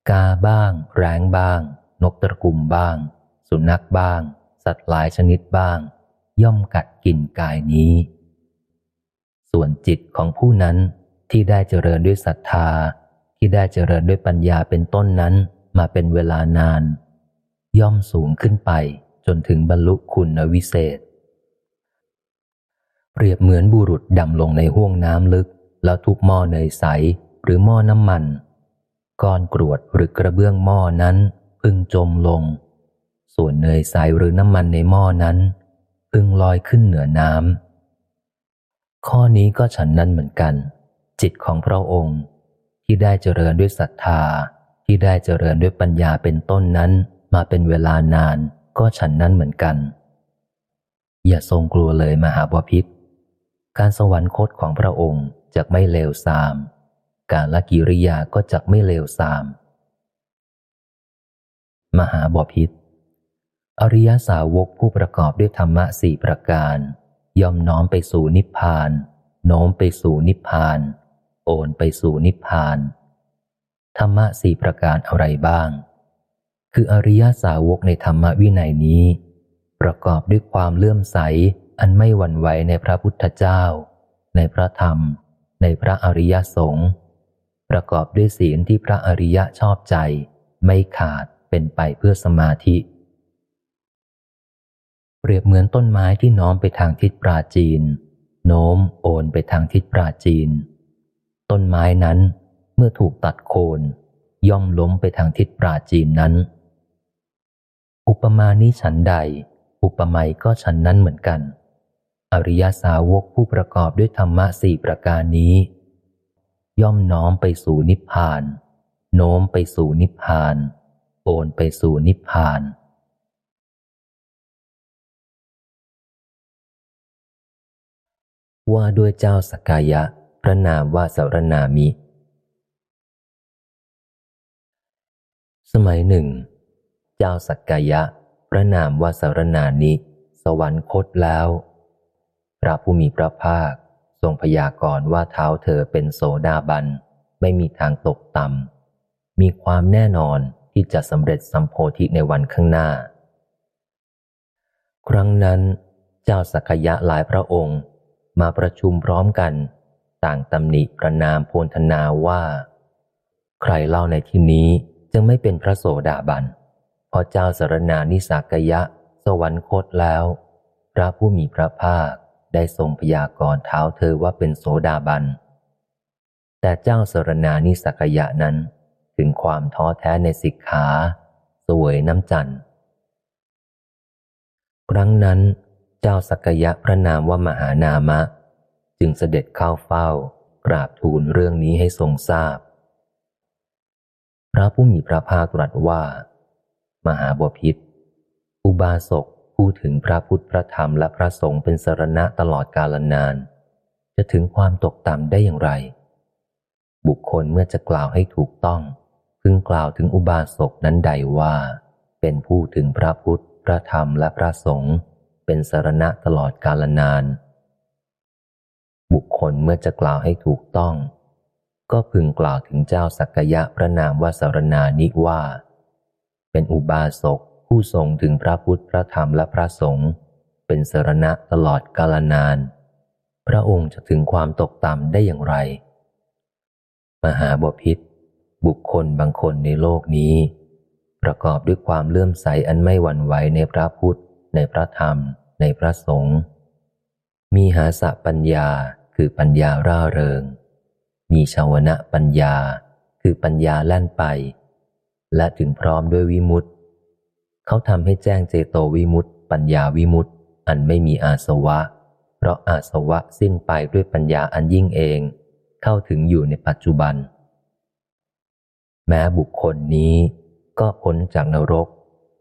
[SPEAKER 1] กาบ้าง แรงบ้าง นกตะกุมบ้าง สุนัขบ้าง สัตว์หลายชนิดบ้าง ย่อมกัดกินกายนี้ ส่วนจิตของผู้นั้นที่ได้เจริญด้วยศรัทธา ที่ได้เจริญด้วยปัญญาเป็นต้นนั้นมาเป็นเวลานาน ย่อมสูงขึ้นไปจนถึงบรรลุคุณวิเศษ เปรียบเหมือนบุรุษดำลงในห้วงน้ำลึก แล้วทุบหม้อเนยใสหรือหม้อน้ำมัน ก้อนกรวดหรือกระเบื้องหม้อนั้น พึ่งจมลง ส่วนเนยใสหรือน้ำมันในหม้อนั้น พึ่งลอยขึ้นเหนือน้ำข้อนี้ก็ฉันนั้นเหมือนกัน จิตของพระองค์ที่ได้เจริญด้วยศรัทธา ที่ได้เจริญด้วยปัญญาเป็นต้นนั้น มาเป็นเวลานานก็ฉันนั้นเหมือนกัน อย่าทรงกลัวเลยมหาบพิษ การสวรรคตของพระองค์จะไม่เลวทราม การละกิริยาก็จะไม่เลวทราม มหาบพิษอริยสาวกผู้ประกอบด้วยธรรมะสี่ประการ ย่อมน้อมไปสู่นิพพาน โน้มไปสู่นิพพาน โอนไปสู่นิพพาน ธรรมะสี่ประการอะไรบ้าง คืออริยสาวกในธรรมวินัยนี้ ประกอบด้วยความเลื่อมใส อันไม่หวั่นไหวในพระพุทธเจ้า ในพระธรรม ในพระอริยสงฆ์ประกอบด้วยศีลที่พระอริยะชอบใจ ไม่ขาดเป็นไปเพื่อสมาธิ เปรียบเหมือนต้นไม้ที่น้อมไปทางทิศปราจีน โน้มโอนไปทางทิศปราจีน ต้นไม้นั้นเมื่อถูกตัดโคนย่อมล้มไปทางทิศปราจีนนั้น อุปมานี้ฉันใด อุปไมยก็ฉันนั้นเหมือนกัน อริยสาวกผู้ประกอบด้วยธรรมะสี่ประการนี้ ย่อมน้อมไปสู่นิพพาน โน้มไปสู่นิพพาน โอนไปสู่นิพพานว่าด้วยเจ้าสกายะ พระนามว่าสารนามิ สมัยหนึ่ง เจ้าสกกายะ พระนามว่าสารนานิ สวรรคตแล้ว พระผู้มีพระภาค ทรงพยากรณ์ว่าเท้าเธอเป็นโสดาบัน ไม่มีทางตกต่ำ มีความแน่นอนที่จะสำเร็จสัมโพธิในวันข้างหน้า ครั้งนั้น เจ้าสักยะหลายพระองค์ มาประชุมพร้อมกัน ต่างตำหนิประนามโพนธนาว่า ใครเล่าในที่นี้จึงไม่เป็นพระโสดาบันพอเจ้าสารนานิสากยะ สวรรคตแล้ว พระผู้มีพระภาค ได้ทรงพยากรณ์เท้าเธอว่าเป็นโสดาบัน แต่เจ้าสรนานิสากยะนั้นถึงความท้อแท้ในสิกขาสวยน้ำจันทร์ครั้งนั้น เจ้าสักยะพระนามว่ามหานามะ จึงเสด็จเข้าเฝ้ากราบทูลเรื่องนี้ให้ทรงทราบ พระผู้มีพระภาคตรัสว่า มหาบพิษอุบาสก ผู้ถึงพระพุทธพระธรรมและพระสงฆ์เป็นสรณะตลอดกาลนาน จะถึงความตกต่ำได้อย่างไร บุคคลเมื่อจะกล่าวให้ถูกต้อง พึงกล่าวถึงอุบาสกนั้นใดว่า เป็นผู้ถึงพระพุทธ พระธรรมและพระสงฆ์เป็นสรณะตลอดกาลนาน บุคคลเมื่อจะกล่าวให้ถูกต้อง ก็พึงกล่าวถึงเจ้าสักยะพระนามว่าสารนานิว่า เป็นอุบาสก ผู้ทรงถึงพระพุทธพระธรรมและพระสงฆ์เป็นสารณะตลอดกาลนาน พระองค์จะถึงความตกต่ำได้อย่างไร มหาบพิษบุคคลบางคนในโลกนี้ ประกอบด้วยความเลื่อมใสอันไม่หวั่นไหวในพระพุทธ ในพระธรรม ในพระสงฆ์มีหาสะปัญญาคือปัญญาร่าเริง มีชาวนะปัญญาคือปัญญาแล่นไป และถึงพร้อมด้วยวิมุตติ เขาทำให้แจ้งเจโตวิมุตติปัญญาวิมุตติอันไม่มีอาสวะ เพราะอาสวะสิ้นไปด้วยปัญญาอันยิ่งเอง เข้าถึงอยู่ในปัจจุบัน แม้บุคคลนี้ก็พ้นจากนรก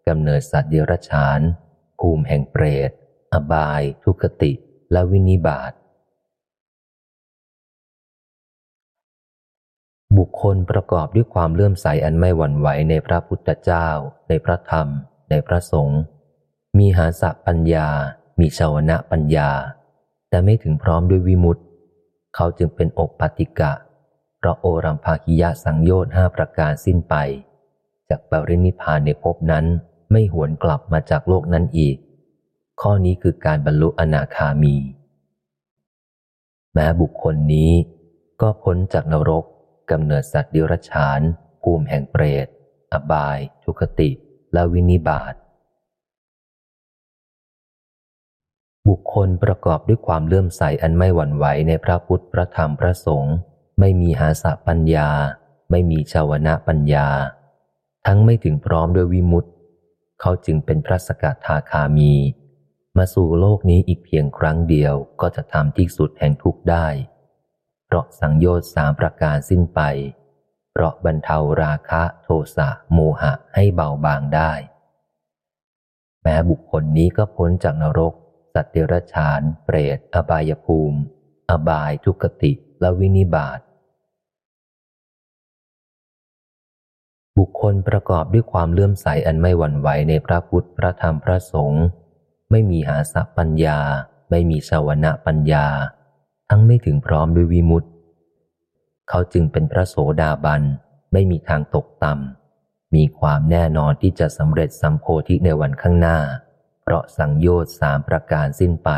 [SPEAKER 1] กำเนิดสัตว์เดรัจฉาน ภูมิแห่งเปรต อบาย ทุกติ และวินิบาต บุคคลประกอบด้วยความเลื่อมใสอันไม่หวั่นไหวในพระพุทธเจ้า ในพระธรรม ในพระสงฆ์มีหาสะปัญญา มีชาวนะปัญญา แต่ไม่ถึงพร้อมด้วยวิมุตติเขาจึงเป็นอกปฏิกะ เพราะโอรัมภาคิยะสังโยชน์ห้าประการสิ้นไป จากปรินิพานในภพนั้นไม่หวนกลับมาจากโลกนั้นอีก ข้อนี้คือการบรรลุอนาคามี แม้บุคคลนี้ ก็พ้นจากนรกกำเนิดสัตว์เดรัจฉาน ภูมิแห่งเปรต อบาย ทุคติ และวินิบาต บุคคลประกอบด้วยความเลื่อมใสอันไม่หวั่นไหวในพระพุทธพระธรรมพระสงฆ์ไม่มีหาสะปัญญา ไม่มีชาวนะปัญญา ทั้งไม่ถึงพร้อมด้วยวิมุตติ เขาจึงเป็นพระสกทาคามี มาสู่โลกนี้อีกเพียงครั้งเดียวก็จะทำที่สุดแห่งทุกข์ได้ เพราะสังโยชน์สามประการสิ้นไป เพราะบรรเทาราคะโทสะโมหะให้เบาบางได้ แม้บุคคลนี้ก็พ้นจากนรก สัตว์เดรัจฉาน เปรต อบายภูมิ อบายทุกติ และวินิบาตบุคคลประกอบด้วยความเลื่อมใสอันไม่หวั่นไหวในพระพุทธพระธรรมพระสงฆ์ไม่มีหาสัพปัญญา ไม่มีชาวนะปัญญา ทั้งไม่ถึงพร้อมด้วยวิมุตติ เขาจึงเป็นพระโสดาบันไม่มีทางตกต่ำมีความแน่นอนที่จะสำเร็จสัมโพธิในวันข้างหน้า เพราะสังโยชน์สามประการสิ้นไป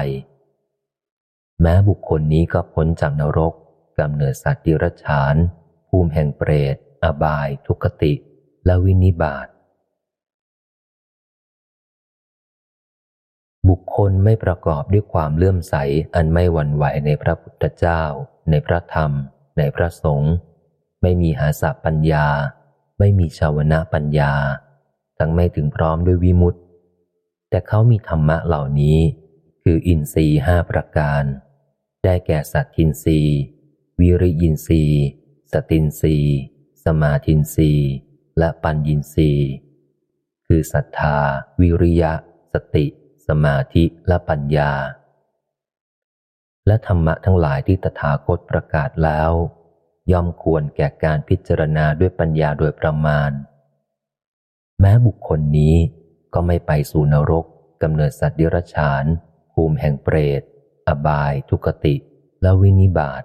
[SPEAKER 1] แม้บุคคลนี้ก็พ้นจากนรกกำเนิดสัตว์ดิรัจฉาน ภูมิแห่งเปรต อบาย ทุกติ และวินิบาตบุคคลไม่ประกอบด้วยความเลื่อมใสอันไม่หวั่นไหวในพระพุทธเจ้า ในพระธรรม ในพระสงฆ์ไม่มีหาสะปัญญา ไม่มีชาวนะปัญญา ทั้งไม่ถึงพร้อมด้วยวิมุตติ แต่เขามีธรรมะเหล่านี้ คืออินทรีห้าประการ ได้แก่สัตทินรีวิริยินทรีสตินรีสมาทินรีและปัญญินรีคือศรัทธา วิริยะ สติ สมาธิและปัญญา และธรรมะทั้งหลายที่ตถาคตประกาศแล้ว ย่อมควรแก่การพิจารณาด้วยปัญญาโดยประมาณ แม้บุคคลนี้ก็ไม่ไปสู่นรกกำเนิดสัตว์เดรัจฉาน ภูมิแห่งเปรต อบาย ทุกติ และวินิบาต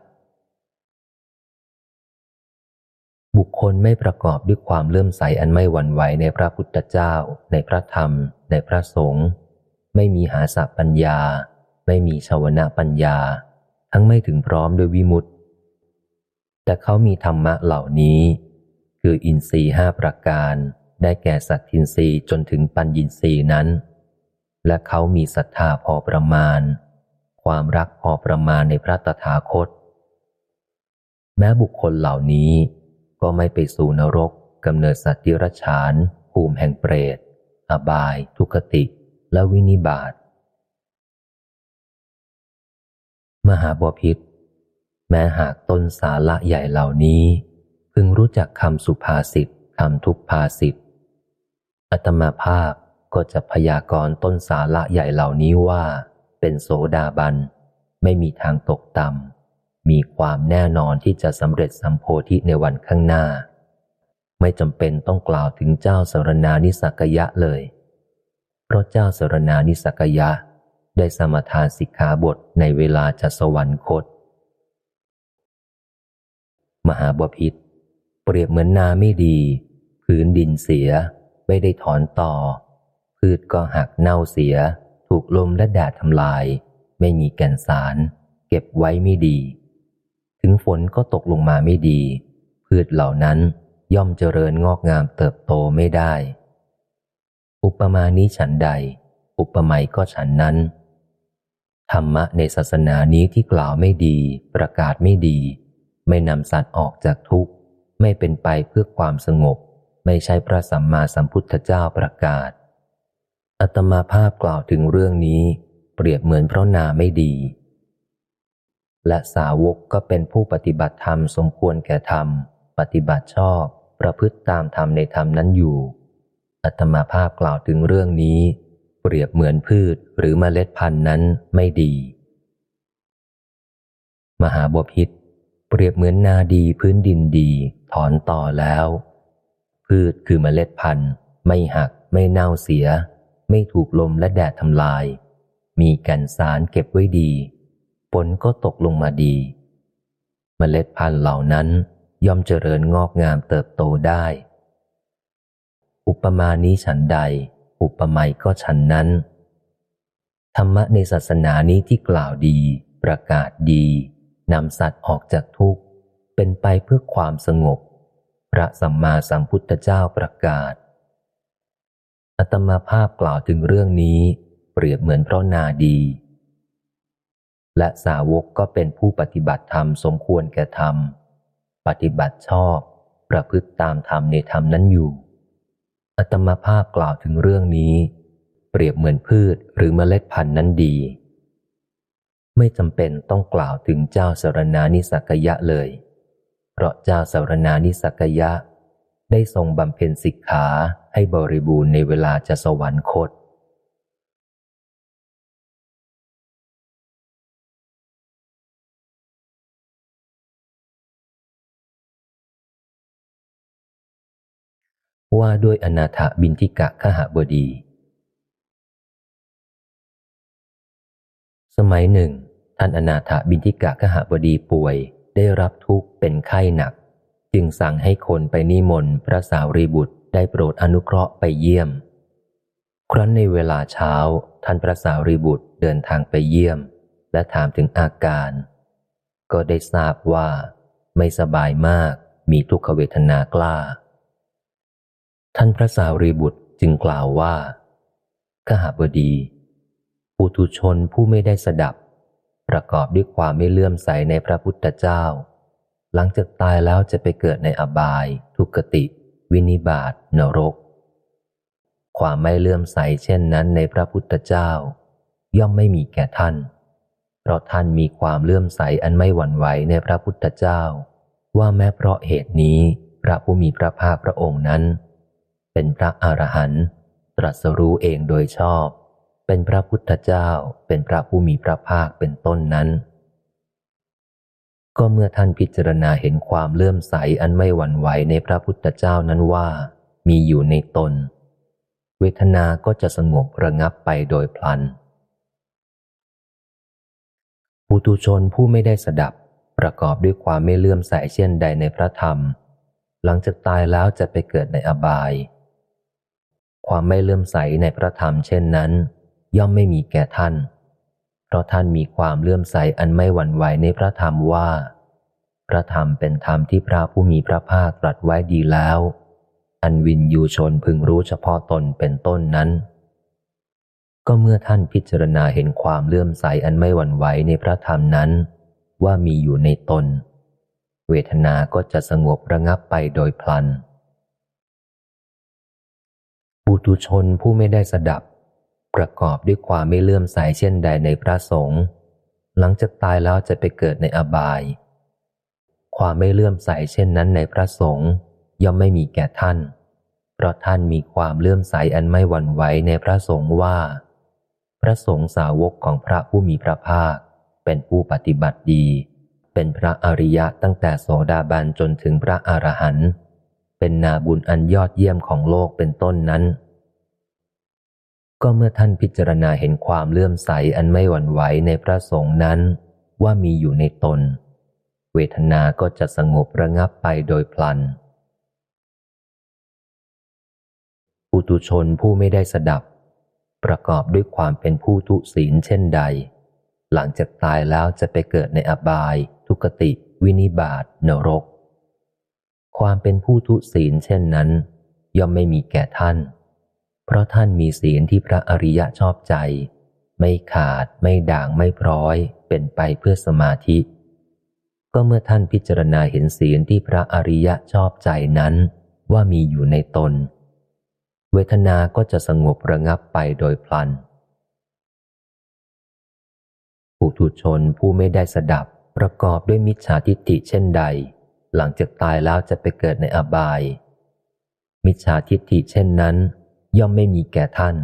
[SPEAKER 1] บุคคลไม่ประกอบด้วยความเลื่อมใสอันไม่หวั่นไหวในพระพุทธเจ้า ในพระธรรม ในพระสงฆ์ไม่มีหาสัพปัญญา ไม่มีชาวนะปัญญา ทั้งไม่ถึงพร้อมด้วยวิมุตติแต่เขามีธรรมะเหล่านี้ คืออินทรีห้าประการ ได้แก่สัตทินทรีจนถึงปัญญินทรีนั้น และเขามีศรัทธาพอประมาณ ความรักพอประมาณในพระตถาคต แม้บุคคลเหล่านี้ก็ไม่ไปสู่นรกกำเนิดสัตว์ดิรัจฉานภูมิแห่งเปรต อบาย ทุกติ และวินิบาต มหาบพิษแม้หากต้นสาละใหญ่เหล่านี้พึงรู้จักคำสุภาษิตคำทุกภาษิตอัตมาภาพก็จะพยากรณ์ต้นสาละใหญ่เหล่านี้ว่า เป็นโสดาบัน ไม่มีทางตกต่ำมีความแน่นอนที่จะสำเร็จสัมโพธิในวันข้างหน้า ไม่จำเป็นต้องกล่าวถึงเจ้าสารณานิสักยะเลย เพราะเจ้าสารณานิสักยะ ได้สมทานสิกขาบทในเวลาจะสวรรคต มหาบพิษเปรียบเหมือนนาไม่ดีพื้นดินเสียไม่ได้ถอนต่อ พืชก็หักเน่าเสีย ถูกลมและแดดทำลาย ไม่มีแก่นสาร เก็บไว้ไม่ดี ถึงฝนก็ตกลงมาไม่ดี พืชเหล่านั้นย่อมเจริญงอกงามเติบโตไม่ได้ อุปมานี้ฉันใด อุปไมยก็ฉันนั้น ธรรมะในศาสนานี้ที่กล่าวไม่ดี ประกาศไม่ดี ไม่นำสัตว์ออกจากทุกข์ ไม่เป็นไปเพื่อความสงบ ไม่ใช่พระสัมมาสัมพุทธเจ้าประกาศ อัตมาภาพกล่าวถึงเรื่องนี้ เปรียบเหมือนเพราะนาไม่ดี และสาวกก็เป็นผู้ปฏิบัติธรรมสมควรแก่ธรรม ปฏิบัติชอบ ประพฤติตามธรรมในธรรมนั้นอยู่ อัตมาภาพกล่าวถึงเรื่องนี้ เปรียบเหมือนพืชหรือเมล็ดพันธุ์นั้นไม่ดี มหาบพิษเปรียบเหมือนนาดีพื้นดินดี ถอนต่อแล้ว พืชคือเมล็ดพันธุ์ไม่หักไม่เน่าเสีย ไม่ถูกลมและแดดทำลาย มีแก่นสารเก็บไว้ดี ผลก็ตกลงมาดี เมล็ดพันธุ์เหล่านั้นย่อมเจริญงอกงามเติบโตได้ อุปมานี้ฉันใด อุปมาก็ฉันนั้น ธรรมะในศาสนานี้ที่กล่าวดี ประกาศดีนำสัตว์ออกจากทุกข์ เป็นไปเพื่อความสงบ พระสัมมาสัมพุทธเจ้าประกาศอัตมาภาพกล่าวถึงเรื่องนี้ เปรียบเหมือนเพราะนาดี และสาวกก็เป็นผู้ปฏิบัติธรรมสมควรแก่ธรรม ปฏิบัติชอบ ประพฤติตามธรรมในธรรมนั้นอยู่ อัตมาภาพกล่าวถึงเรื่องนี้ เปรียบเหมือนพืชหรือเมล็ดพันธุ์นั้นดี ไม่จำเป็นต้องกล่าวถึงเจ้าสารนานิสักยะเลย เพราะเจ้าสารนานิสักยะ ได้ทรงบำเพ็ญสิกขาให้บริบูรณ์ในเวลาจะสวรรคต ว่าด้วยอนาถบินทิกะขหบดี สมัยหนึ่ง ท่านอนาถบินทิกะขหบดีป่วยได้รับทุกข์เป็นไข้หนัก จึงสั่งให้คนไปนิมนต์พระสาวรีบุตรได้โปรดอนุเคราะห์ไปเยี่ยม ครั้นในเวลาเช้า ท่านพระสาวรีบุตรเดินทางไปเยี่ยม และถามถึงอาการ ก็ได้ทราบว่า ไม่สบายมากมีทุกขเวทนากล้า ท่านพระสาวรีบุตรจึงกล่าวว่าขหาบดี ปุถุชนผู้ไม่ได้สดับ ประกอบด้วยความไม่เลื่อมใสในพระพุทธเจ้า หลังจากตายแล้วจะไปเกิดในอบาย ทุกติ วินิบาตนรก ความไม่เลื่อมใสเช่นนั้นในพระพุทธเจ้า ย่อมไม่มีแก่ท่าน เพราะท่านมีความเลื่อมใสอันไม่หวั่นไหวในพระพุทธเจ้า ว่าแม้เพราะเหตุนี้พระผู้มีพระภาคพระองค์นั้น เป็นพระอรหันต์ตรัสรู้เองโดยชอบ เป็นพระพุทธเจ้า เป็นพระผู้มีพระภาคเป็นต้นนั้น ก็เมื่อท่านพิจารณาเห็นความเลื่อมใสอันไม่หวั่นไหวในพระพุทธเจ้านั้นว่า มีอยู่ในตน เวทนาก็จะสงบระงับไปโดยพลันปุตุชนผู้ไม่ได้สดับประกอบด้วยความไม่เลื่อมใสเช่นใดในพระธรรม หลังจากตายแล้วจะไปเกิดในอบาย ความไม่เลื่อมใสในพระธรรมเช่นนั้น ย่อมไม่มีแก่ท่าน เพราะท่านมีความเลื่อมใสอันไม่หวั่นไหวในพระธรรมว่า พระธรรมเป็นธรรมที่พระผู้มีพระภาคตรัสไว้ดีแล้ว อันวินยูชนพึงรู้เฉพาะตนเป็นต้นนั้น ก็เมื่อท่านพิจารณาเห็นความเลื่อมใสอันไม่หวั่นไหวในพระธรรมนั้น ว่ามีอยู่ในตน เวทนาก็จะสงบระงับไปโดยพลัน ปุตุชนผู้ไม่ได้สดับ ประกอบด้วยความไม่เลื่อมใสเช่นใดในพระสงฆ์หลังจากตายแล้วจะไปเกิดในอบาย ความไม่เลื่อมใสเช่นนั้นในพระสงฆ์ย่อมไม่มีแก่ท่าน เพราะท่านมีความเลื่อมใสอันไม่หวั่นไหวในพระสงฆ์ว่า พระสงฆ์สาวกของพระผู้มีพระภาค เป็นผู้ปฏิบัติดี เป็นพระอริยะตั้งแต่โสดาบันจนถึงพระอรหันต์ เป็นนาบุญอันยอดเยี่ยมของโลกเป็นต้นนั้น ก็เมื่อท่านพิจารณาเห็นความเลื่อมใสอันไม่หวั่นไหวในพระสงฆ์นั้นว่ามีอยู่ในตน เวทนาก็จะสงบระงับไปโดยพลันปุตุชนผู้ไม่ได้สดับ ประกอบด้วยความเป็นผู้ทุศีลเช่นใด หลังจากตายแล้วจะไปเกิดในอบาย ทุกติ วินิบาตนรก ความเป็นผู้ทุศีลเช่นนั้น ย่อมไม่มีแก่ท่าน เพราะท่านมีศีลที่พระอริยะชอบใจ ไม่ขาดไม่ด่างไม่พร้อยเป็นไปเพื่อสมาธิ ก็เมื่อท่านพิจารณาเห็นศีลที่พระอริยะชอบใจนั้น ว่ามีอยู่ในตน เวทนาก็จะสงบระงับไปโดยพลันปุถุชนผู้ไม่ได้สดับประกอบด้วยมิจฉาทิฏฐิเช่นใด หลังจากตายแล้วจะไปเกิดในอบาย มิจฉาทิฏฐิเช่นนั้น ย่อมไม่มีแก่ท่าน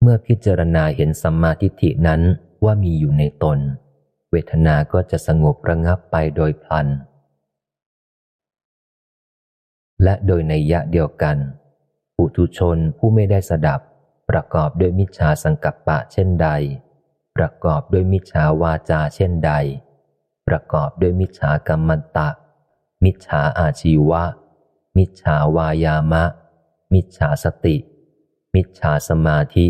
[SPEAKER 1] เมื่อพิจารณาเห็นสัมมาทิฏฐินั้นว่ามีอยู่ในตน เวทนาก็จะสงบระงับไปโดยพลัน และโดยในยะเดียวกัน ปุถุชนผู้ไม่ได้สดับ ประกอบด้วยมิจฉาสังกัปปะเช่นใด ประกอบด้วยมิจฉาวาจาเช่นใด ประกอบด้วยมิจฉากรรมันตะ มิจฉาอาชีวะ มิจฉาวายามะ มิจฉาสติ มิจฉาสมาธิ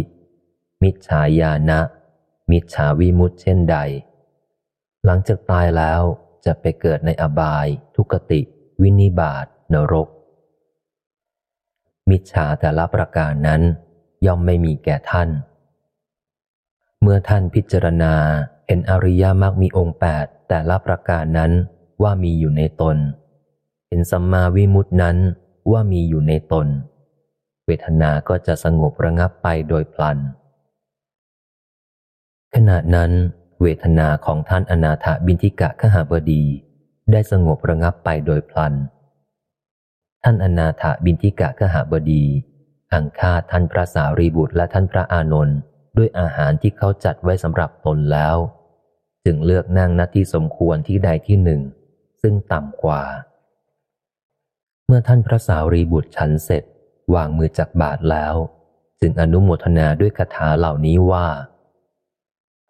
[SPEAKER 1] มิจฉาญาณะมิจฉาวิมุตเช่นใด หลังจากตายแล้วจะไปเกิดในอบาย ทุกติ วินิบาตนรก มิจฉาแต่ละประการนั้นย่อมไม่มีแก่ท่าน เมื่อท่านพิจารณา เห็นอริยมรรคมีองค์แปดแต่ละประการนั้นว่ามีอยู่ในตนเห็นสัมมาวิมุตินั้นว่ามีอยู่ในตน เวทนาก็จะสงบระงับไปโดยพลัน ขณะนั้น เวทนาของท่านอนาถบินทิกะขหาบดี ได้สงบระงับไปโดยพลัน ท่านอนาถบินทิกะกหาบดี อังคาท่านพระสารีบุตรและท่านพระอานนท์ ด้วยอาหารที่เขาจัดไว้สำหรับตนแล้ว จึงเลือกนั่งหน้าที่สมควรที่ใดที่หนึ่ง ซึ่งต่ำกว่า เมื่อท่านพระสารีบุตรฉันเสร็จ วางมือจากบาทแล้ว จึงอนุโมทนาด้วยคาถาเหล่านี้ว่า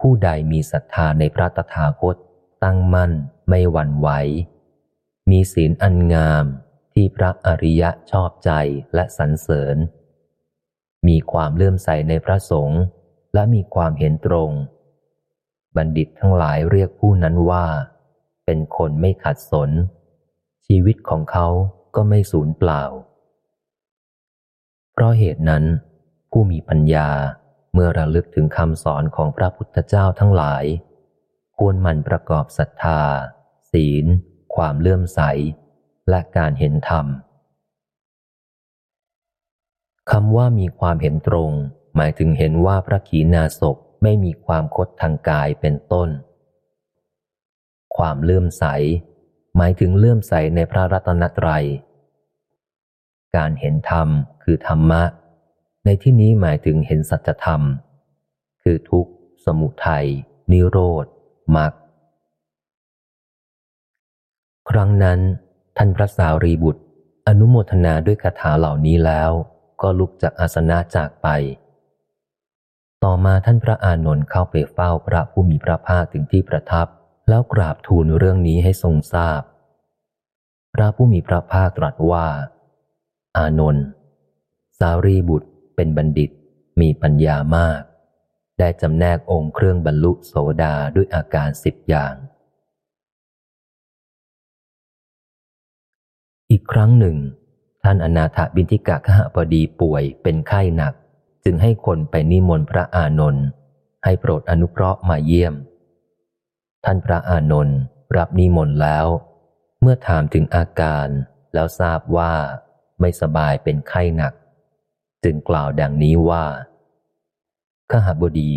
[SPEAKER 1] ผู้ใดมีศรัทธาในพระตถาคต ตั้งมั่นไม่หวั่นไหวมีศีลอันงามที่พระอริยะชอบใจและสรรเสริญ มีความเลื่อมใสในพระสงฆ์ และมีความเห็นตรง บัณฑิตทั้งหลายเรียกผู้นั้นว่า เป็นคนไม่ขัดสน ชีวิตของเขาก็ไม่สูญเปล่า เพราะเหตุนั้น ผู้มีปัญญาเมื่อระลึกถึงคำสอนของพระพุทธเจ้าทั้งหลาย ควรมันประกอบศรัทธา ศีล ความเลื่อมใส และการเห็นธรรมคำว่ามีความเห็นตรง หมายถึงเห็นว่าพระขีณาสพไม่มีความคดทางกายเป็นต้น ความเลื่อมใส หมายถึงเลื่อมใสในพระรัตนตรยัย การเห็นธรรมคือธรรมะ ในที่นี้หมายถึงเห็นสัจธรรม คือทุกข์ สมุทัย นิโรธมรรคครั้งนั้น ท่านพระสาวรีบุตร อนุโมทนาด้วยคาถาเหล่านี้แล้ว ก็ลุกจากอาสนะจากไป ต่อมาท่านพระอานนท์เข้าไปเฝ้าพระผู้มีพระภาคถึงที่ประทับ แล้วกราบทูลเรื่องนี้ให้ทรงทราบ พระผู้มีพระภาคตรัสว่า อานนท์สารีบุตรเป็นบัณฑิตมีปัญญามาก ได้จำแนกองค์เครื่องบรรลุโสดาด้วยอาการสิบอย่าง อีกครั้งหนึ่ง ท่านอนาถบินทิกะขหบดีป่วยเป็นไข้หนัก จึงให้คนไปนิมนต์พระอานนท์ให้โปรดอนุเคราะห์มาเยี่ยม ท่านพระอานนท์รับนิมนต์แล้ว เมื่อถามถึงอาการแล้วทราบว่าไม่สบายเป็นไข้หนัก จึงกล่าวดังนี้ว่าขหบดี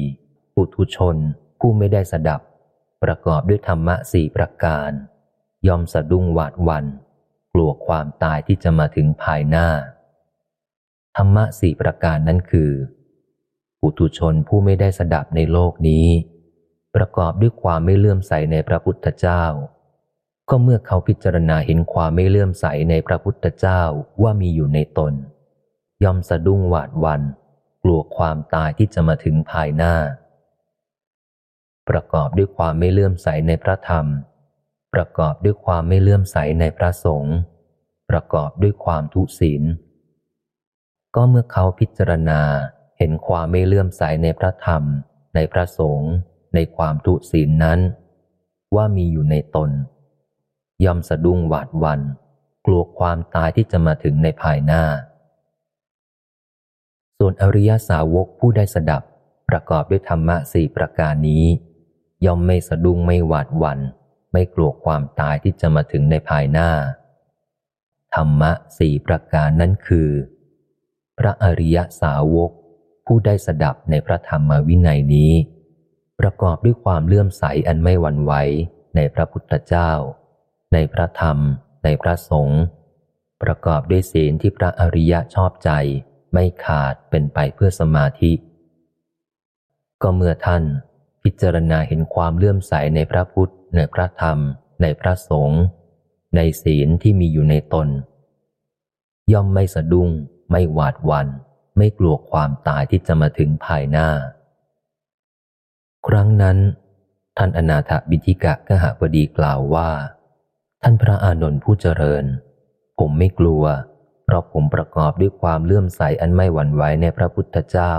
[SPEAKER 1] ปุถุชนผู้ไม่ได้สดับ ประกอบด้วยธรรมะสี่ประการ ยอมสะดุ้งหวาดวัน กลัวความตายที่จะมาถึงภายหน้า ธรรมะสี่ประการนั้นคือปุถุชนผู้ไม่ได้สดับในโลกนี้ ประกอบด้วยความไม่เลื่อมใสในพระพุทธเจ้า ก็เมื่อเขาพิจารณาเห็นความไม่เลื่อมใสในพระพุทธเจ้าว่ามีอยู่ในตน ย่อมสะดุ้งหวาดวัน กลัวความตายที่จะมาถึงภายหน้า ประกอบด้วยความไม่เลื่อมใสในพระธรรม ประกอบด้วยความไม่เลื่อมใสในพระสงฆ์ประกอบด้วยความทุศีล ก็เมื่อเขาพิจารณาเห็นความไม่เลื่อมใสในพระธรรม ในพระสงฆ์ในความทุศีลนั้น ว่ามีอยู่ในตน ย่อมสะดุ้งหวาดวัน กลัวความตายที่จะมาถึงในภายหน้า ส่วนอริยสาวกผู้ได้สดับประกอบด้วยธรรมะสี่ประการนี้ ย่อมไม่สะดุ้งไม่หวาดวัน ไม่กลัวความตายที่จะมาถึงในภายหน้า ธรรมะสี่ประการนั้นคือ พระอริยสาวก ผู้ได้สดับในพระธรรมวินัยนี้ ประกอบด้วยความเลื่อมใสอันไม่หวั่นไหวในพระพุทธเจ้า ในพระธรรม ในพระสงฆ์ประกอบด้วยศีลที่พระอริยชอบใจไม่ขาดเป็นไปเพื่อสมาธิ ก็เมื่อท่านพิจารณาเห็นความเลื่อมใสในพระพุทธ ในพระธรรม ในพระสงฆ์ในศีลที่มีอยู่ในตน ย่อมไม่สะดุ้ง ไม่หวาดวัน ไม่กลัวความตายที่จะมาถึงภายหน้า ครั้งนั้น ท่านอนาถบิธิกะกหบดีกล่าวว่า ท่านพระอานนท์ผู้เจริญ ผมไม่กลัว เพราะผมประกอบด้วยความเลื่อมใสอันไม่หวั่นไหวในพระพุทธเจ้า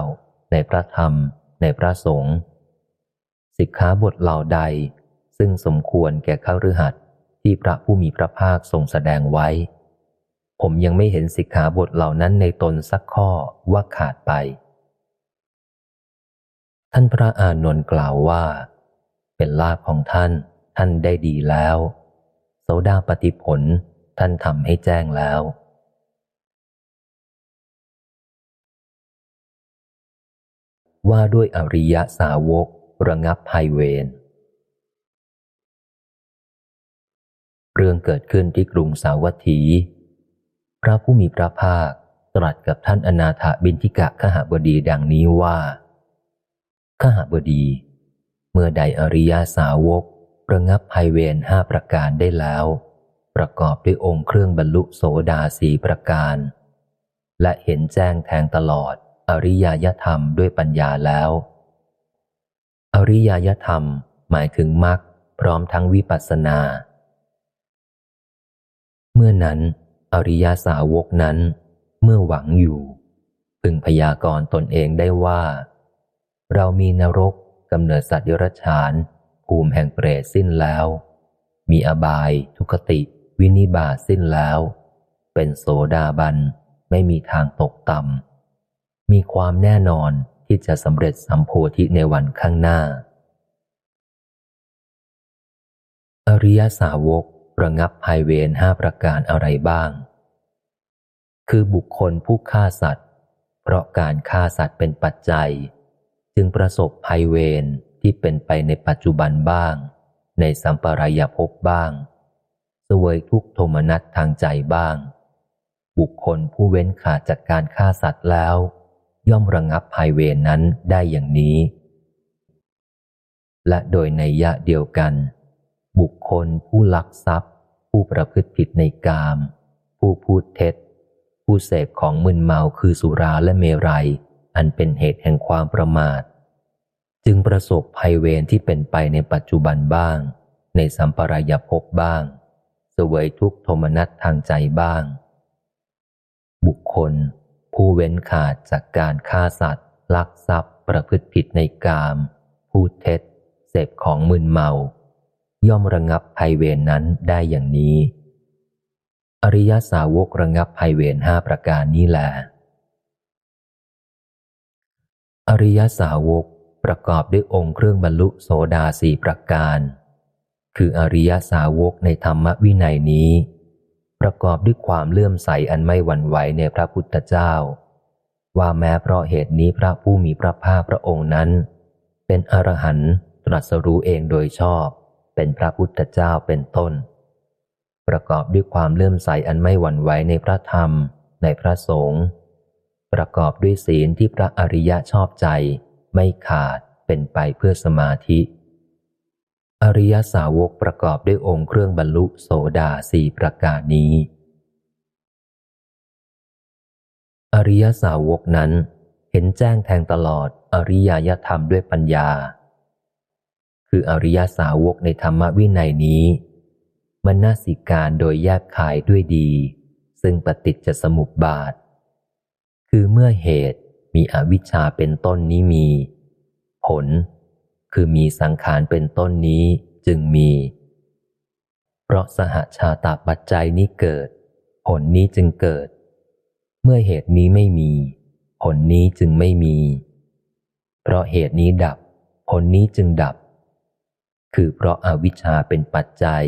[SPEAKER 1] ในพระธรรม ในพระสงฆ์สิกขาบทเหล่าใด ซึ่งสมควรแก่ข้ารือหัดที่พระผู้มีพระภาคทรงแสดงไว้ ผมยังไม่เห็นสิกขาบทเหล่านั้นในตนสักข้อว่าขาดไป ท่านพระอานนท์กล่าวว่า เป็นลาภของท่านท่านได้ดีแล้วโสดาปฏิผลท่านทำให้แจ้งแล้ว ว่าด้วยอริยสาวกระงับภัยเวรเรื่องเกิดขึ้นที่กรุงสาวัตถี พระผู้มีพระภาคตรัสกับท่านอนาถบินทิกะขหบดีดังนี้ว่า ขหบดี เมื่อใดอริยาสาวกระงับภัยเวรห้าประการได้แล้ว ประกอบด้วยองค์เครื่องบรรลุโสดาสีประการ และเห็นแจ้งแทงตลอด อริยยธรรมด้วยปัญญาแล้ว อริยยธรรมหมายถึงมรรคพร้อมทั้งวิปัสสนา เมื่อนั้น อริยาสาวกนั้น เมื่อหวังอยู่พึงพยากรณ์ตนเองได้ว่า เรามีนรกกำเนิดสัตว์ยรฉาน ภูมิแห่งเปรตสิ้นแล้ว มีอบายทุกติ วินิบาสิ้นแล้ว เป็นโสดาบัน ไม่มีทางตกต่ำมีความแน่นอนที่จะสำเร็จสัมโพธิในวันข้างหน้า อริยสาวก ระงับภัยเวรห้าประการอะไรบ้าง คือบุคคลผู้ฆ่าสัตว์ เพราะการฆ่าสัตว์เป็นปัจจัย จึงประสบภัยเวรที่เป็นไปในปัจจุบันบ้าง ในสัมปรายภพบ้างสวยทุกโทมนัสทางใจบ้าง บุคคลผู้เว้นขาดจากการฆ่าสัตว์แล้ว ย่อมระงับภัยเวรนนั้นได้อย่างนี้ และโดยในยะเดียวกัน บุคคลผู้ลักทรัพย์ ผู้ประพฤติผิดในกาม ผู้พูดเท็จ ผู้เสพของมึนเมาคือสุราและเมรัย อันเป็นเหตุแห่งความประมาท จึงประสบภัยเวรที่เป็นไปในปัจจุบันบ้าง ในสัมปรายภพบ้างสวยทุกโทมนัสทางใจบ้าง บุคคล ผู้เว้นขาดจากการฆ่าสัตว์ ลักทรัพย์ ประพฤติผิดในกาม พูดเท็จ เสพของมึนเมา ย่อมระงับภัยเวรนนั้นได้อย่างนี้ อริยสาวกระงับภัยเวรห้าประการนี้แหละอริยสาวกประกอบด้วยองค์เครื่องบรรลุโสดาสี่ประการ คืออริยสาวกในธรรมวินัยนี้ ประกอบด้วยความเลื่อมใสอันไม่หวั่นไหวในพระพุทธเจ้า ว่าแม้เพราะเหตุนี้พระผู้มีพระภาคพระองค์นั้น เป็นอรหันต์ตรัสรู้เองโดยชอบ เป็นพระพุทธเจ้าเป็นต้น ประกอบด้วยความเลื่อมใสอันไม่หวั่นไหวในพระธรรม ในพระสงฆ์ประกอบด้วยศีลที่พระอริยะชอบใจ ไม่ขาดเป็นไปเพื่อสมาธิ อริยสาวกประกอบด้วยองค์เครื่องบรรลุโสดาสี่ประการนี้ อริยสาวกนั้นเห็นแจ้งแทงตลอดอริยยธรรมด้วยปัญญา คืออริยสาวกในธรรมวินัยนี้มันนาสิการโดยแยกขายด้วยดี ซึ่งปฏิจจสมุปบาท คือเมื่อเหตุมีอวิชชาเป็นต้นนี้มี ผล คือมีสังขารเป็นต้นนี้จึงมี เพราะสหชาตาปัจจัยนี้เกิด ผลนี้จึงเกิด เมื่อเหตุนี้ไม่มี ผลนี้จึงไม่มี เพราะเหตุนี้ดับ ผลนี้จึงดับ คือเพราะอาวิชชาเป็นปัจจัย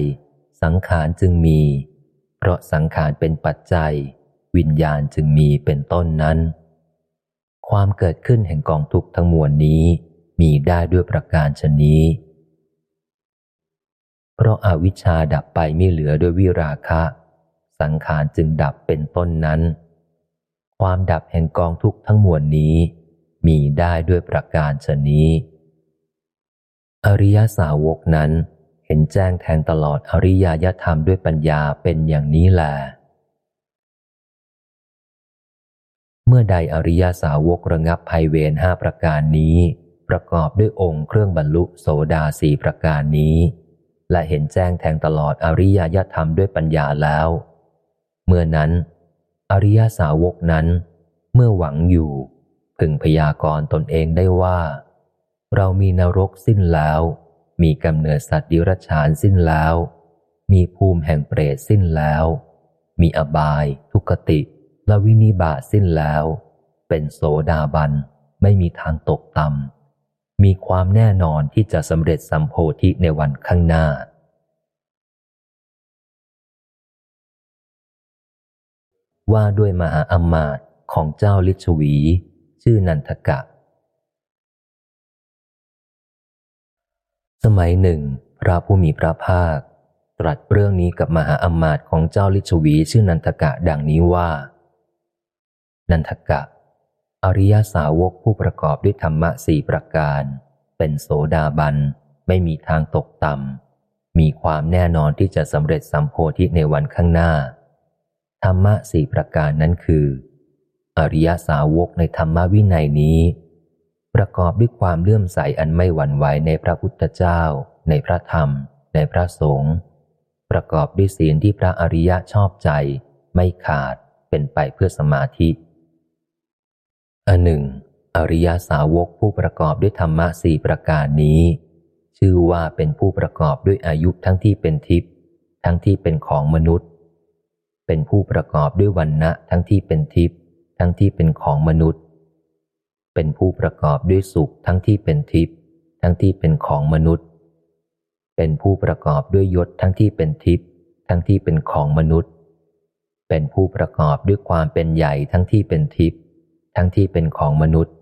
[SPEAKER 1] สังขารจึงมี เพราะสังขารเป็นปัจจัย วิญญาณจึงมีเป็นต้นนั้น ความเกิดขึ้นแห่งกองทุกข์ทั้งมวลนี้มีได้ด้วยประการชนนี้ เพราะอาวิชชาดับไปไม่เหลือด้วยวิราคะ สังขารจึงดับเป็นต้นนั้น ความดับแห่งกองทุกข์ทั้งมวลนี้ มีได้ด้วยประการชนนี้ อริยสาวกนั้นเห็นแจ้งแทงตลอดอริยยธรรมด้วยปัญญาเป็นอย่างนี้แหละเมื่อใดอริยสาวกระงับภัยเวรห้าประการนี้ ประกอบด้วยองค์เครื่องบรรลุโสดาสีประการนี้ และเห็นแจ้งแทงตลอดอริยยธรรมด้วยปัญญาแล้ว เมื่อนั้น อริยสาวกนั้น เมื่อหวังอยู่ พึงพยากรณ์ตนเองได้ว่า เรามีนรกสิ้นแล้ว มีกำเนิดสัตว์ดิรัจฉานสิ้นแล้ว มีภูมิแห่งเปรตสิ้นแล้ว มีอบาย ทุกติ และวินิบาสิ้นแล้ว เป็นโสดาบัน ไม่มีทางตกต่ำ มีความแน่นอนที่จะสำเร็จสัมโพธิในวันข้างหน้า ว่าด้วยมหาอมาตย์ของเจ้าลิชวี ชื่อนันทกะ สมัยหนึ่ง พระผู้มีพระภาค ตรัสเรื่องนี้กับมหาอมาตย์ของเจ้าลิชวีชื่อนันทกะดังนี้ว่า นันทกะ อริยสาวกผู้ประกอบด้วยธรรมะสี่ประการ เป็นโสดาบันไม่มีทางตกต่ำมีความแน่นอนที่จะสำเร็จสัมโพธิในวันข้างหน้า ธรรมะสี่ประการนั้นคือ อริยสาวกในธรรมวินัยนี้ ประกอบด้วยความเลื่อมใสอันไม่หวั่นไหวในพระพุทธเจ้า ในพระธรรม ในพระสงฆ์ประกอบด้วยศีลที่พระอริยะชอบใจ ไม่ขาดเป็นไปเพื่อสมาธิอันหนึ่ง อริยาสาวกผู้ประกอบด้วยธรรมะสี่ประการนี้ ชื่อว่าเป็นผู้ประกอบด้วยอายุทั้งที่เป็นทิพย์ทั้งที่เป็นของมนุษย์ เป็นผู้ประกอบด้วยวันณะทั้งที่เป็นทิพย์ทั้งที่เป็นของมนุษย์ เป็นผู้ประกอบด้วยสุขทั้งที่เป็นทิพย์ทั้งที่เป็นของมนุษย์ เป็นผู้ประกอบด้วยยศทั้งที่เป็นทิพย์ทั้งที่เป็นของมนุษย์ เป็นผู้ประกอบด้วยความเป็นใหญ่ทั้งที่เป็นทิพย์ทั้งที่เป็นของมนุษย์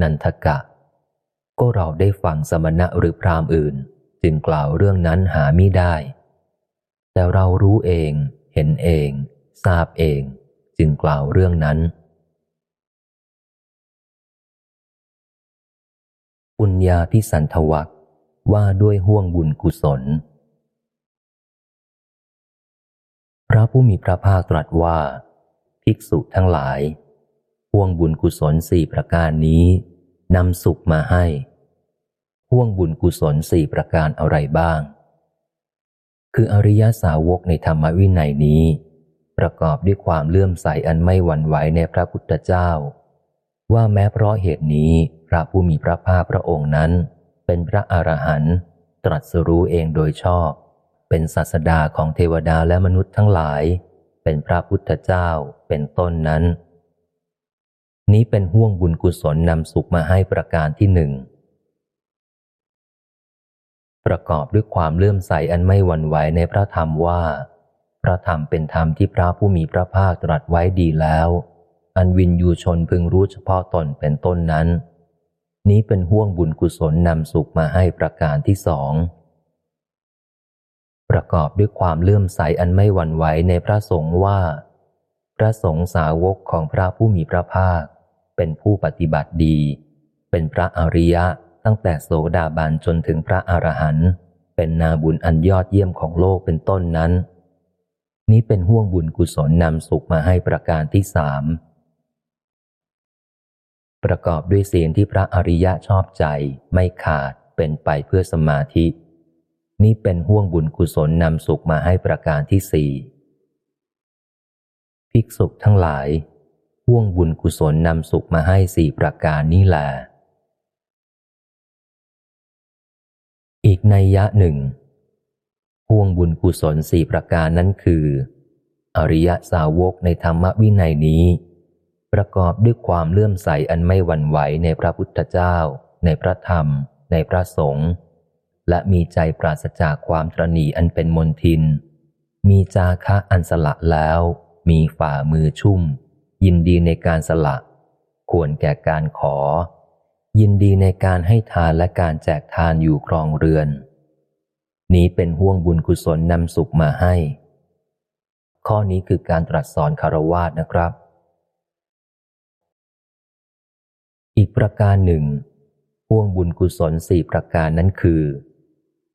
[SPEAKER 1] นันทกะ ก็เราได้ฟังสมณะหรือพรามอื่น จึงกล่าวเรื่องนั้นหาไม่ได้ แต่เรารู้เอง เห็นเอง ทราบเอง จึงกล่าวเรื่องนั้น ปุญญาพิสันทวักว่าด้วยห่วงบุญกุศล พระผู้มีพระภาคตรัสว่า ภิกษุทั้งหลาย ห่วงบุญกุศลสี่ประการนี้นำสุขมาให้ ห่วงบุญกุศลสี่ประการอะไรบ้าง คืออริยสาวกในธรรมวินัยนี้ ประกอบด้วยความเลื่อมใสอันไม่หวั่นไหวในพระพุทธเจ้า ว่าแม้เพราะเหตุนี้พระผู้มีพระภาคพระองค์นั้น เป็นพระอรหันต์ตรัสรู้เองโดยชอบ เป็นศาสดาของเทวดาและมนุษย์ทั้งหลาย เป็นพระพุทธเจ้าเป็นต้นนั้น นี้เป็นห่วงบุญกุศลนำสุขมาให้ประการที่หนึ่งประกอบด้วยความเลื่อมใสอันไม่หวั่นไหวในพระธรรมว่า พระธรรมเป็นธรรมที่พระผู้มีพระภาคตรัสไว้ดีแล้ว อันวินยูชนพึงรู้เฉพาะตนเป็นต้นนั้น นี้เป็นห่วงบุญกุศลนำสุขมาให้ประการที่สอง ประกอบด้วยความเลื่อมใสอันไม่หวั่นไหวในพระสงฆ์ว่า พระสงฆ์สาวกของพระผู้มีพระภาค เป็นผู้ปฏิบัติดี เป็นพระอริยะตตั้งแต่โสดาบันจนถึงพระอรหันต์เป็นนาบุญอันยอดเยี่ยมของโลกเป็นต้นนั้น นี้เป็นห่วงบุญกุศลนำสุขมาให้ประการที่สาม ประกอบด้วยศีลที่พระอริยะชอบใจไม่ขาดเป็นไปเพื่อสมาธิ นี้เป็นห่วงบุญกุศลนำสุขมาให้ประการที่สี่ภิกษุทั้งหลาย ห่วงบุญกุศลนำสุขมาให้สี่ประการนี้แหละอีกในยะหนึ่งห่วงบุญกุศลสี่ประการนั้นคือ อริยสาวกในธรรมวินัยนี้ ประกอบด้วยความเลื่อมใสอันไม่หวั่นไหวในพระพุทธเจ้า ในพระธรรม ในพระสงฆ์และมีใจปราศจากความตรณีอันเป็นมนทิน มีจาคะอันสละแล้ว มีฝ่ามือชุ่ม ยินดีในการสละ ควรแก่การขอ ยินดีในการให้ทานและการแจกทานอยู่ครองเรือน นี้เป็นห่วงบุญกุศลนำสุขมาให้ ข้อนี้คือการตรัสสอนคารวาสนะครับ อีกประการหนึ่งห่วงบุญกุศลสี่ประการนั้นคือ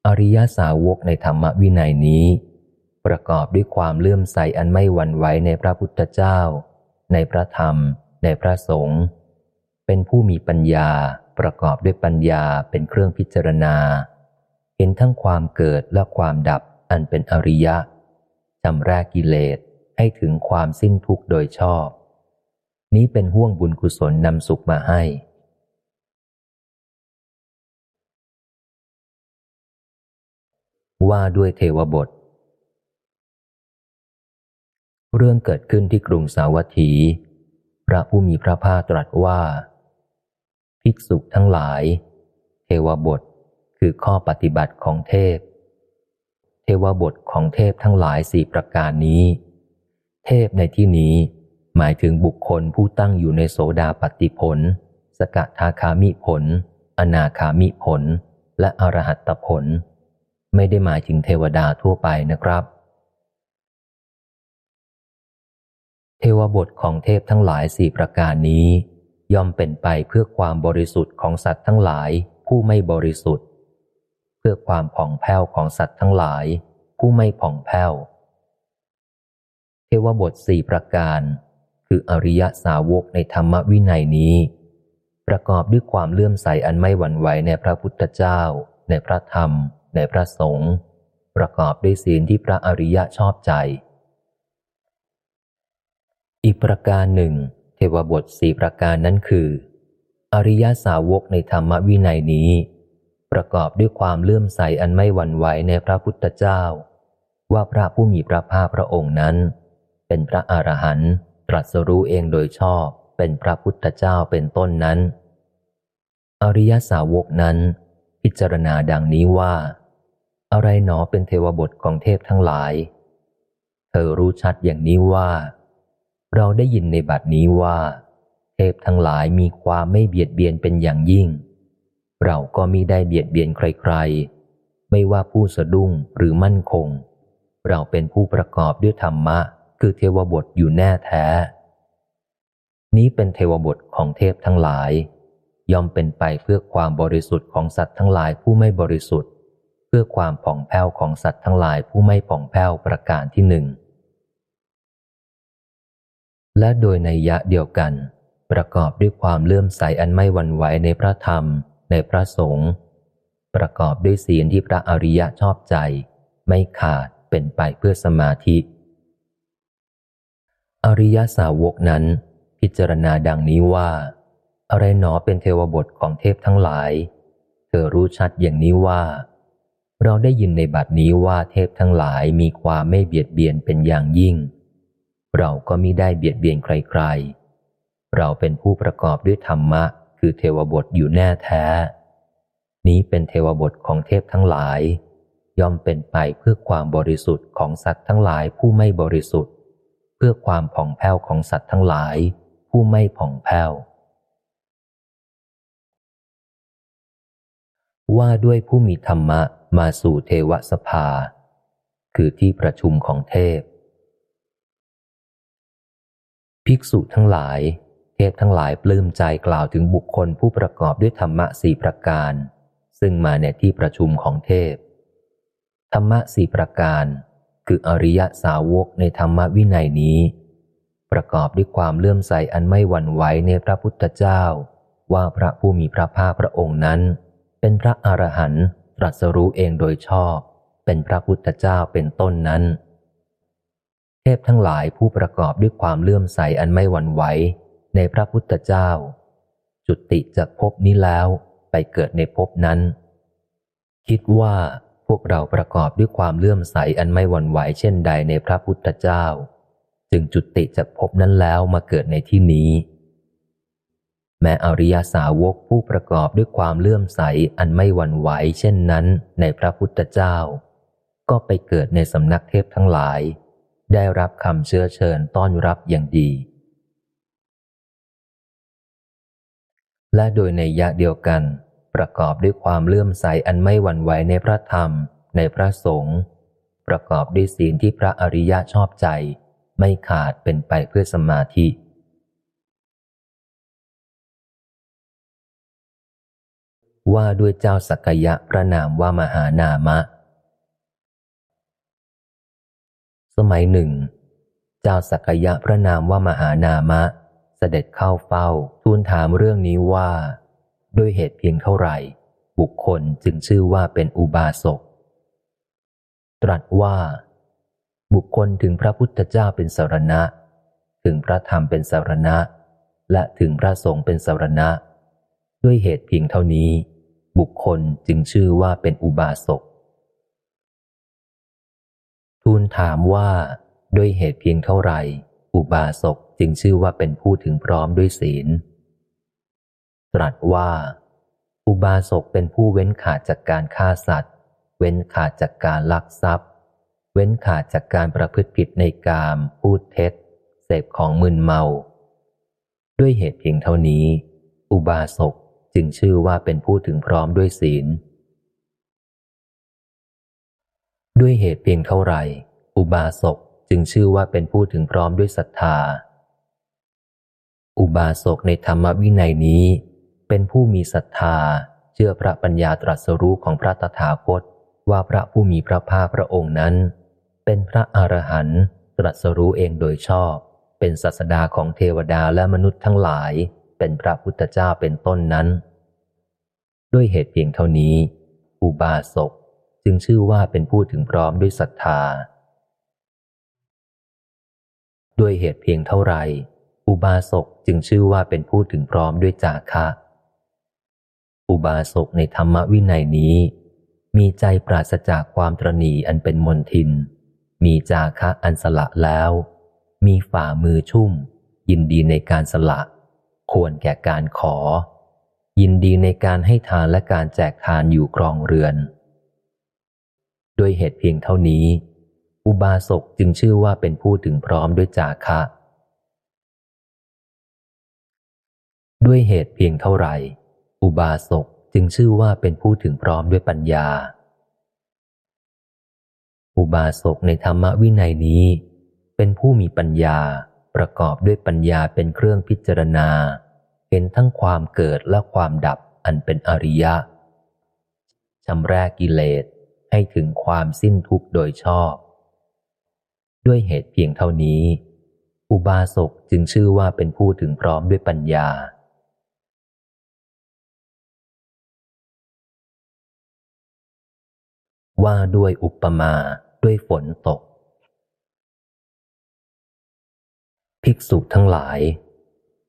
[SPEAKER 1] อริยสาวกในธรรมวินัยนี้ ประกอบด้วยความเลื่อมใสอันไม่หวั่นไหวในพระพุทธเจ้า ในพระธรรม ในพระสงฆ์เป็นผู้มีปัญญาประกอบด้วยปัญญาเป็นเครื่องพิจารณา เห็นทั้งความเกิดและความดับอันเป็นอริยะจำแรกกิเลสให้ถึงความสิ้นทุกข์โดยชอบ นี้เป็นห่วงบุญกุศลนำสุขมาให้ ว่าด้วยเทวบท เรื่องเกิดขึ้นที่กรุงสาวัตถี พระผู้มีพระภาคตรัสว่า ภิกษุทั้งหลาย เทวบทคือข้อปฏิบัติของเทพ เทวบทของเทพทั้งหลายสี่ประการนี้ เทพในที่นี้ หมายถึงบุคคลผู้ตั้งอยู่ในโสดาปฏิผล สกทาคามิผล อนาคามิผล และอรหัตตผล ไม่ได้หมายถึงเทวดาทั่วไปนะครับ เทวบทของเทพทั้งหลายสี่ประการนี้ ย่อมเป็นไปเพื่อความบริสุทธิ์ของสัตว์ทั้งหลายผู้ไม่บริสุทธิ์ เพื่อความผ่องแผ้วของสัตว์ทั้งหลาย ผู้ไม่ผ่องแผ้ว เทวบทสี่ประการ คืออริยสาวกในธรรมวินัยนี้ ประกอบด้วยความเลื่อมใสอันไม่หวั่นไหวในพระพุทธเจ้า ในพระธรรม ในพระสงฆ์ประกอบด้วยศีลที่พระอริยะชอบใจ อีกประการหนึ่ง เทวบทสี่ประการนั้นคือ อริยสาวกในธรรมวินัยนี้ ประกอบด้วยความเลื่อมใสอันไม่หวั่นไหวในพระพุทธเจ้า ว่าพระผู้มีพระภาคพระองค์นั้น เป็นพระอรหันต์ ตรัสรู้เองโดยชอบเป็นพระพุทธเจ้าเป็นต้นนั้น อริยสาวกนั้น พิจารณาดังนี้ว่า อะไรหนอเป็นเทวบทของเทพทั้งหลาย เธอรู้ชัดอย่างนี้ว่า เราได้ยินในบัดนี้ว่า เทพทั้งหลายมีความไม่เบียดเบียนเป็นอย่างยิ่ง เราก็มิได้เบียดเบียนใครๆ ไม่ว่าผู้สะดุ้งหรือมั่นคง เราเป็นผู้ประกอบด้วยธรรมะ คือเทวบทอยู่แน่แท้ นี้เป็นเทวบทของเทพทั้งหลาย ย่อมเป็นไปเพื่อความบริสุทธิ์ของสัตว์ทั้งหลายผู้ไม่บริสุทธิ์ เพื่อความผ่องแผ้วของสัตว์ทั้งหลายผู้ไม่ผ่องแผ้วประการที่หนึ่งและโดยในยะเดียวกัน ประกอบด้วยความเลื่อมใสอันไม่หวั่นไหวในพระธรรม ในพระสงฆ์ประกอบด้วยศีลที่พระอริยะชอบใจ ไม่ขาดเป็นไปเพื่อสมาธิ อริยสาวกนั้น พิจารณาดังนี้ว่า อะไรหนอเป็นเทวบทของเทพทั้งหลาย เธอรู้ชัดอย่างนี้ว่า เราได้ยินในบัดนี้ว่าเทพทั้งหลายมีความไม่เบียดเบียนเป็นอย่างยิ่ง เราก็มิได้เบียดเบียนใครๆ เราเป็นผู้ประกอบด้วยธรรมะ คือเทวบทอยู่แน่แท้ นี้เป็นเทวบทของเทพทั้งหลาย ย่อมเป็นไปเพื่อความบริสุทธิ์ของสัตว์ทั้งหลายผู้ไม่บริสุทธิ์ พื่อความผ่องแผ้วของสัตว์ทั้งหลาย ผู้ไม่ผ่องแผ้ว ว่าด้วยผู้มีธรรมะมาสู่เทวสภา คือที่ประชุมของเทพ ภิกษุทั้งหลาย เทพทั้งหลายปลื้มใจกล่าวถึงบุคคลผู้ประกอบด้วยธรรมะสี่ประการ ซึ่งมาในที่ประชุมของเทพ ธรรมะสี่ประการ คืออริยสาวกในธรรมวินัยนี้ ประกอบด้วยความเลื่อมใสอันไม่หวั่นไหวในพระพุทธเจ้า ว่าพระผู้มีพระภาคพระองค์นั้น เป็นพระอรหันต์ตรัสรู้เองโดยชอบ เป็นพระพุทธเจ้าเป็นต้นนั้น เทพทั้งหลายผู้ประกอบด้วยความเลื่อมใสอันไม่หวั่นไหวในพระพุทธเจ้า จุติจากภพนี้แล้วไปเกิดในภพนั้น คิดว่า วกเราประกอบด้วยความเลื่อมใสอันไม่หวั่นไหวเช่นใดในพระพุทธเจ้า จึงจุติจากภพนั้นแล้วมาเกิดในที่นี้ แม้อริยาสาวกผู้ประกอบด้วยความเลื่อมใสอันไม่หวั่นไหวเช่นนั้นในพระพุทธเจ้า ก็ไปเกิดในสำนักเทพทั้งหลาย ได้รับคำเชื้อเชิญต้อนรับอย่างดี และโดยในยะเดียวกัน ประกอบด้วยความเลื่อมใสอันไม่หวั่นไหวในพระธรรม ในพระสงฆ์ประกอบด้วยศีลที่พระอริยะชอบใจ ไม่ขาดเป็นไปเพื่อสมาธิ ว่าด้วยเจ้าสักยะพระนามว่ามหานามะ สมัยหนึ่ง เจ้าสักยะพระนามว่ามหานามะ เสด็จเข้าเฝ้าทูลถามเรื่องนี้ว่า ด้วยเหตุเพียงเท่าไหร่ บุคคลจึงชื่อว่าเป็นอุบาสก ตรัสว่า บุคคลถึงพระพุทธเจ้าเป็นสารณะ ถึงพระธรรมเป็นสารณะ และถึงพระสงฆ์เป็นสารณะ ด้วยเหตุเพียงเท่านี้ บุคคลจึงชื่อว่าเป็นอุบาสก ทูลถามว่า ด้วยเหตุเพียงเท่าไหร่ อุบาสกจึงชื่อว่าเป็นผู้ถึงพร้อมด้วยศีล ตรัสว่า อุบาสกเป็นผู้เว้นขาดจากการฆ่าสัตว์ เว้นขาดจากการลักทรัพย์ เว้นขาดจากการประพฤติผิดในกาม พูดเท็จ เสพของมึนเมา ด้วยเหตุเพียงเท่านี้ อุบาสกจึงชื่อว่าเป็นผู้ถึงพร้อมด้วยศีล ด้วยเหตุเพียงเท่าไหร่ อุบาสกจึงชื่อว่าเป็นผู้ถึงพร้อมด้วยศรัทธาอุบาสกในธรรมวินัยนี้ เป็นผู้มีศรัทธา เชื่อพระปัญญาตรัสรู้ของพระตถาคต ว่าพระผู้มีพระภาคพระองค์นั้น เป็นพระอรหันต์ตรัสรู้เองโดยชอบ เป็นศาสดาของเทวดาและมนุษย์ทั้งหลาย เป็นพระพุทธเจ้าเป็นต้นนั้น ด้วยเหตุเพียงเท่านี้ อุบาสกจึงชื่อว่าเป็นผู้ถึงพร้อมด้วยศรัทธา ด้วยเหตุเพียงเท่าไหร่อุบาสกจึงชื่อว่าเป็นผู้ถึงพร้อมด้วยจาคะ อุบาสกในธรรมวินัยนี้ มีใจปราศจากความตรณีอันเป็นมนทิน มีจาคะอันสละแล้ว มีฝ่ามือชุ่ม ยินดีในการสละ ควรแก่การขอ ยินดีในการให้ทานและการแจกทานอยู่ครองเรือนด้วยเหตุเพียงเท่านี้ อุบาสกจึงชื่อว่าเป็นผู้ถึงพร้อมด้วยจาคะ ด้วยเหตุเพียงเท่าไหร่ อุบาสกจึงชื่อว่าเป็นผู้ถึงพร้อมด้วยปัญญา อุบาสกในธรรมวินัยนี้ เป็นผู้มีปัญญาประกอบด้วยปัญญาเป็นเครื่องพิจารณา เห็นทั้งความเกิดและความดับอันเป็นอริยะชำระกิเลสให้ถึงความสิ้นทุกข์โดยชอบ ด้วยเหตุเพียงเท่านี้ อุบาสกจึงชื่อว่าเป็นผู้ถึงพร้อมด้วยปัญญา ว่าด้วยอุปมาด้วยฝนตก ภิกษุทั้งหลาย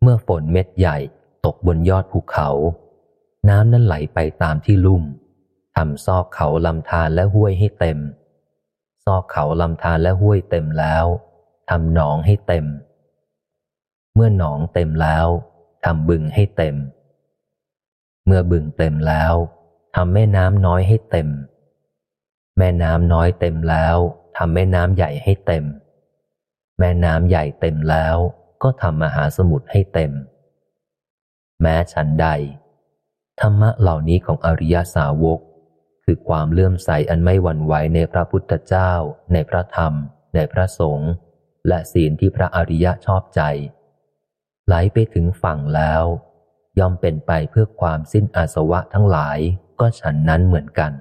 [SPEAKER 1] เมื่อฝนเม็ดใหญ่ตกบนยอดภูเขา น้ำนั้นไหลไปตามที่ลุ่มทำซอกเขาลำธารและห้วยให้เต็ม ซอกเขาลำธารและห้วยเต็มแล้วทำหนองให้เต็ม เมื่อหนองเต็มแล้วทำบึงให้เต็ม เมื่อบึงเต็มแล้วทำแม่น้ำน้อยให้เต็ม แม่น้ำน้อยเต็มแล้วทำแม่น้ำใหญ่ให้เต็ม แม่น้ำใหญ่เต็มแล้วก็ทำมหาสมุทรให้เต็ม แม้ฉันใด ธรรมะเหล่านี้ของอริยสาวก คือความเลื่อมใสอันไม่หวั่นไหวในพระพุทธเจ้า ในพระธรรม ในพระสงฆ์และศีลที่พระอริยะชอบใจ ไหลไปถึงฝั่งแล้ว ย่อมเป็นไปเพื่อความสิ้นอาสวะทั้งหลายก็ฉันนั้นเหมือนกัน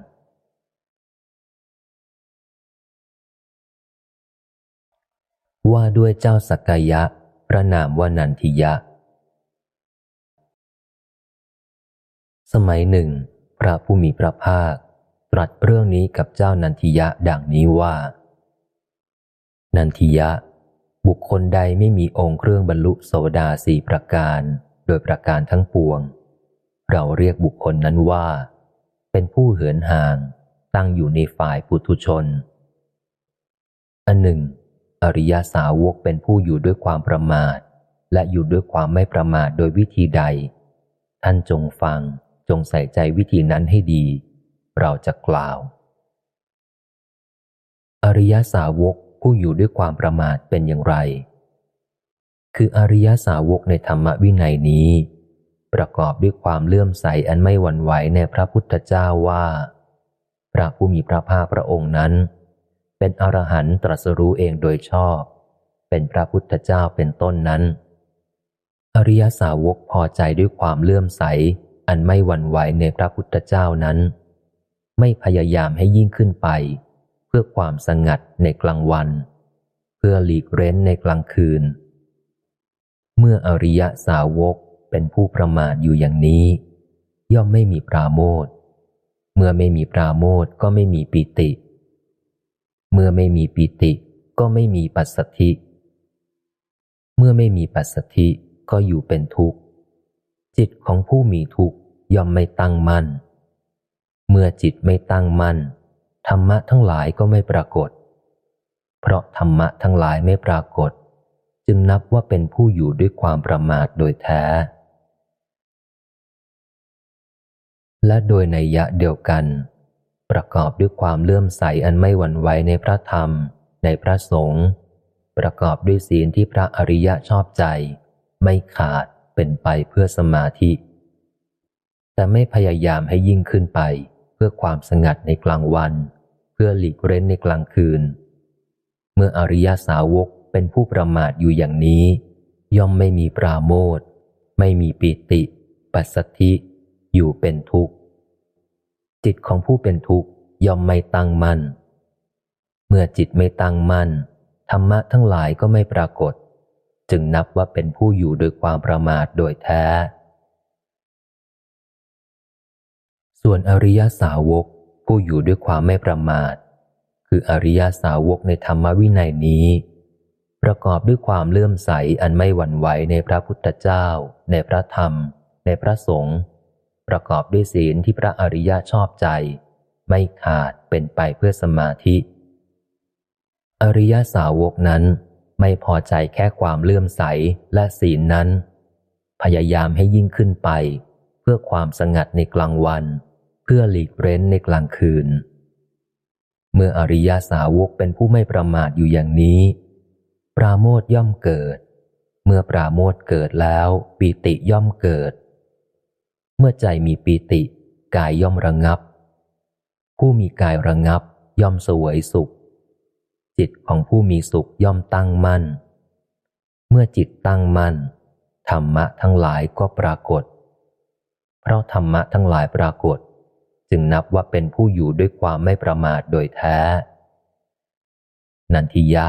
[SPEAKER 1] ว่าด้วยเจ้าสักกายะ พระนามว่านันทิยะ สมัยหนึ่ง พระผู้มีพระภาค ตรัสเรื่องนี้กับเจ้านันทิยะดังนี้ว่า นันทิยะ บุคคลใดไม่มีองค์เครื่องบรรลุโสดาสี่ประการ โดยประการทั้งปวง เราเรียกบุคคลนั้นว่า เป็นผู้เหินห่าง ตั้งอยู่ในฝ่ายปุถุชน อันหนึ่ง อริยสาวกเป็นผู้อยู่ด้วยความประมาท และอยู่ด้วยความไม่ประมาทโดยวิธีใด ท่านจงฟังจงใส่ใจวิธีนั้นให้ดี เราจะกล่าว อริยสาวกผู้อยู่ด้วยความประมาทเป็นอย่างไร คืออริยสาวกในธรรมวินัยนี้ ประกอบด้วยความเลื่อมใสอันไม่หวั่นไหวในพระพุทธเจ้าว่า พระผู้มีพระภาคพระองค์นั้น เป็นอรหันตรัสรู้เองโดยชอบ เป็นพระพุทธเจ้าเป็นต้นนั้น อริยสาวกพอใจด้วยความเลื่อมใส อันไม่หวั่นไหวในพระพุทธเจ้านั้น ไม่พยายามให้ยิ่งขึ้นไป เพื่อความสงัดในกลางวัน เพื่อหลีกเร้นในกลางคืน เมื่ออริยสาวกเป็นผู้ประมาทอยู่อย่างนี้ ย่อมไม่มีปราโมทเมื่อไม่มีปราโมทก็ไม่มีปิติเเมื่อไม่มีปิติ ก็ไม่มีปัสสธิ เมื่อไม่มีปัสสธิก็อยู่เป็นทุกข์ จิตของผู้มีทุกข์ย่อมไม่ตั้งมั่น เมื่อจิตไม่ตั้งมั่น ธรรมะทั้งหลายก็ไม่ปรากฏ เพราะธรรมะทั้งหลายไม่ปรากฏ จึงนับว่าเป็นผู้อยู่ด้วยความประมาทโดยแท้ และโดยในยะเดียวกัน ประกอบด้วยความเลื่อมใสอันไม่หวั่นไหวในพระธรรม ในพระสงฆ์ประกอบด้วยศีลที่พระอริยะชอบใจ ไม่ขาดเป็นไปเพื่อสมาธิ แต่ไม่พยายามให้ยิ่งขึ้นไป เพื่อความสงัดในกลางวัน เพื่อหลีกเร้นในกลางคืน เมื่ออริยสาวกเป็นผู้ประมาทอยู่อย่างนี้ ย่อมไม่มีปราโมทไม่มีปิติ ปัสสธิ อยู่เป็นทุกข์ จิตของผู้เป็นทุกข์ย่อมไม่ตั้งมั่น เมื่อจิตไม่ตั้งมั่น ธรรมะทั้งหลายก็ไม่ปรากฏ จึงนับว่าเป็นผู้อยู่โดยความประมาทโดยแท้ ส่วนอริยสาวกผู้อยู่ด้วยความไม่ประมาท คืออริยสาวกในธรรมวินัยนี้ ประกอบด้วยความเลื่อมใสอันไม่หวั่นไหวในพระพุทธเจ้า ในพระธรรม ในพระสงฆ์ ประกอบด้วยศีลที่พระอริยะชอบใจ ไม่ขาดเป็นไปเพื่อสมาธิ อริยสาวกนั้นไม่พอใจแค่ความเลื่อมใสและศีลนั้น พยายามให้ยิ่งขึ้นไป เพื่อความสงัดในกลางวัน เพื่อหลีกเร้นในกลางคืน เมื่ออริยสาวกเป็นผู้ไม่ประมาทอยู่อย่างนี้ ปราโมทย่อมเกิด เมื่อปราโมทเกิดแล้วปีติย่อมเกิด เมื่อใจมีปีติ กายย่อมระงงับ ผู้มีกายระงงับ ย่อมสวยสุข จิตของผู้มีสุขย่อมตั้งมั่น เมื่อจิตตั้งมั่น ธรรมะทั้งหลายก็ปรากฏ เพราะธรรมะทั้งหลายปรากฏ จึงนับว่าเป็นผู้อยู่ด้วยความไม่ประมาทโดยแท้ นันทิยะ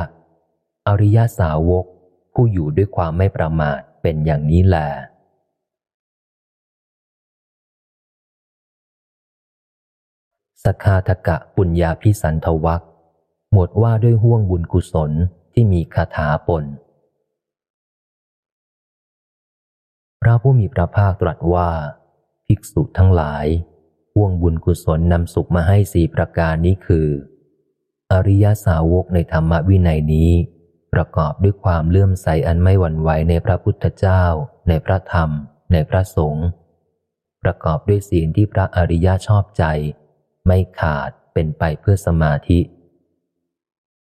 [SPEAKER 1] อริยสาวก ผู้อยู่ด้วยความไม่ประมาทเป็นอย่างนี้แหละ สคาทกะปุญญาพิสันทวักหมดว่าด้วยห่วงบุญกุศลที่มีคาถาปน พระผู้มีพระภาคตรัสว่า ภิกษุทั้งหลาย ห่วงบุญกุศลนำสุขมาให้สี่ประการนี้คือ อริยสาวกในธรรมวินัยนี้ ประกอบด้วยความเลื่อมใสอันไม่หวั่นไหวในพระพุทธเจ้า ในพระธรรม ในพระสงฆ์ประกอบด้วยศีลที่พระอริยชอบใจ ไม่ขาดเป็นไปเพื่อสมาธิ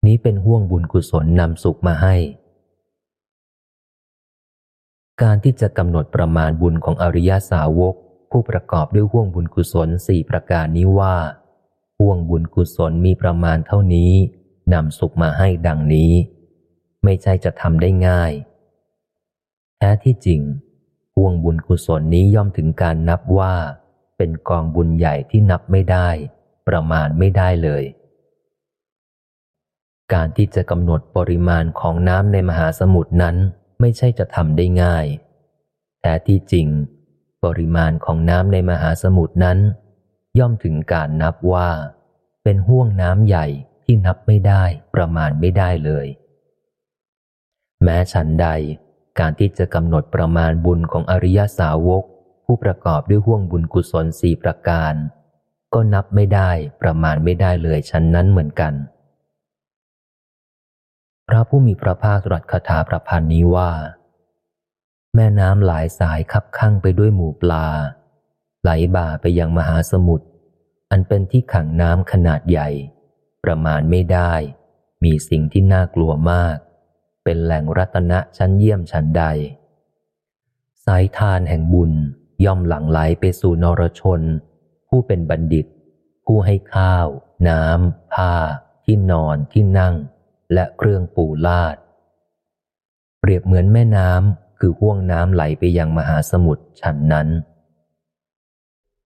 [SPEAKER 1] นี้เป็นห่วงบุญกุศลนำสุขมาให้ การที่จะกำหนดประมาณบุญของอริยสาวก ผู้ประกอบด้วยห่วงบุญกุศลสี่ประการนี้ว่าห่วงบุญกุศลมีประมาณเท่านี้นำสุขมาให้ดังนี้ ไม่ใช่จะทำได้ง่าย แท้ที่จริงห่วงบุญกุศลนี้ย่อมถึงการนับว่า เป็นกองบุญใหญ่ที่นับไม่ได้ ประมาณไม่ได้เลย การที่จะกำหนดปริมาณของน้ำในมหาสมุทรนั้นไม่ใช่จะทำได้ง่ายแท้ที่จริง ปริมาณของน้ำในมหาสมุทรนั้น ย่อมถึงการนับว่า เป็นห่วงน้ำใหญ่ที่นับไม่ได้ประมาณไม่ได้เลย แม้ฉันใด การที่จะกำหนดประมาณบุญของอริยสาวก ผู้ประกอบด้วยห่วงบุญกุศลสี่ประการ ก็นับไม่ได้ประมาณไม่ได้เลยฉันนั้นเหมือนกัน พระผู้มีพระภาคตรัสคาถาประพันธ์นี้ว่า แม่น้ำหลายสายคับข้างไปด้วยหมู่ปลา ไหลบ่าไปยังมหาสมุทรอันเป็นที่ขังน้ำขนาดใหญ่ ประมาณไม่ได้ มีสิ่งที่น่ากลัวมาก เป็นแหล่งรัตนะชั้นเยี่ยมชั้นใดสายทานแห่งบุญ ย่อมหลั่งไหลไปสู่นรชน ผู้เป็นบัณฑิต ผู้ให้ข้าว น้ำผ้า ที่นอนที่นั่ง และเครื่องปูลาด เปรียบเหมือนแม่น้ำคือห่วงน้ำไหลไปยังมหาสมุทรฉันนั้น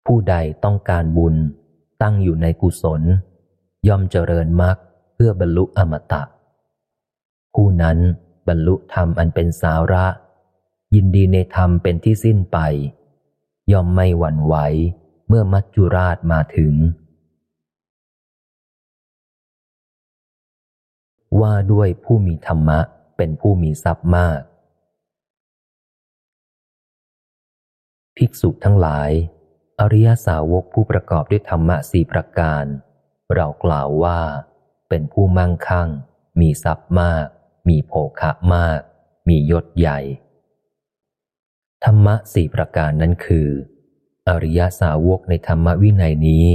[SPEAKER 1] ผู้ใดต้องการบุญ ตั้งอยู่ในกุศล ย่อมเจริญมรรคเพื่อบรรลุอมตะ ผู้นั้นบรรลุธรรมอันเป็นสาระ ยินดีในธรรมเป็นที่สิ้นไป ย่อมไม่หวั่นไหวเมื่อมัจจุราชมาถึง ว่าด้วยผู้มีธรรมะเป็นผู้มีทรัพย์มาก ภิกษุทั้งหลาย อริยสาวกผู้ประกอบด้วยธรรมะสี่ประการ เรากล่าวว่า เป็นผู้มั่งคั่ง มีทรัพย์มาก มีโภคะมาก มียศใหญ่ ธรรมะสี่ประการนั้นคือ อริยสาวกในธรรมวินัยนี้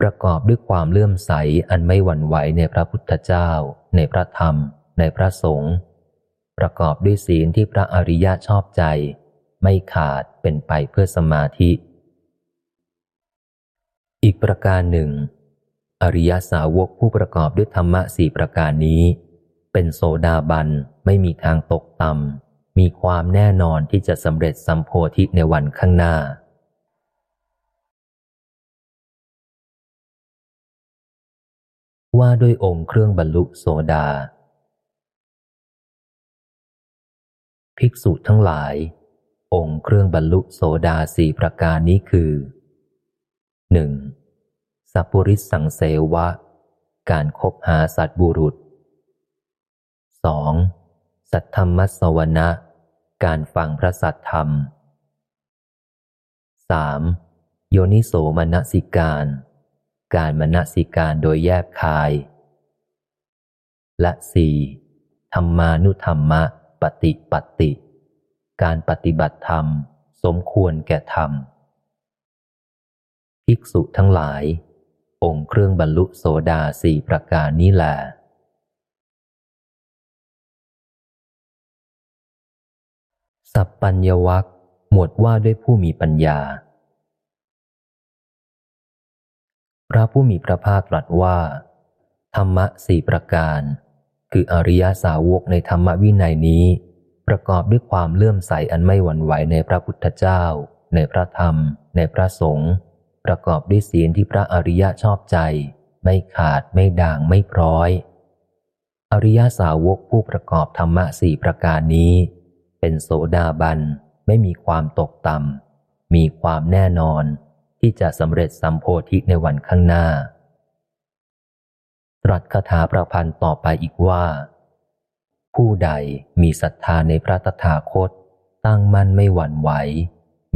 [SPEAKER 1] ประกอบด้วยความเลื่อมใสอันไม่หวั่นไหวในพระพุทธเจ้า ในพระธรรม ในพระสงฆ์ประกอบด้วยศีลที่พระอริยะชอบใจ ไม่ขาดเป็นไปเพื่อสมาธิ อีกประการหนึ่ง อริยสาวกผู้ประกอบด้วยธรรมะสี่ประการนี้ เป็นโสดาบันไม่มีทางตกต่ำ มีความแน่นอนที่จะสำเร็จสัมโพธิในวันข้างหน้า ว่าด้วยองค์เครื่องบรรลุโสดา ภิกษุทั้งหลาย องค์เครื่องบรรลุโสดาสี่ประการนี้คือหนึ่งสัพปริสสังเสวะ การคบหาสัตบุรุษสอง สัทธรรมสวนะการฟังพระสัทธรรมสามโยนิโสมนสิการ การมนสิการโดยแยบคาย และสี่ธรรมานุธรรมะ ปฏิปติ การปฏิบัติธรรม สมควรแก่ธรรม ภิกษุทั้งหลาย องค์เครื่องบรรลุโสดาสี่ประการนี้แหละ สัพปัญญวัคหมวดว่าด้วยผู้มีปัญญา พระผู้มีพระภาคตรัสว่า ธรรมะสี่ประการ คืออริยสาวกในธรรมวินัยนี้ ประกอบด้วยความเลื่อมใสอันไม่หวั่นไหวในพระพุทธเจ้า ในพระธรรม ในพระสงฆ์ประกอบด้วยศีลที่พระอริยะชอบใจ ไม่ขาดไม่ด่างไม่พร้อย อริยสาวกผู้ประกอบธรรมะสี่ประการนี้ เป็นโสดาบันไม่มีความตกต่ำ มีความแน่นอนที่จะสำเร็จสัมโพธิในวันข้างหน้า ตรัสคาถาประพันธ์ต่อไปอีกว่า ผู้ใดมีศรัทธาในพระตถาคต ตั้งมั่นไม่หวั่นไหว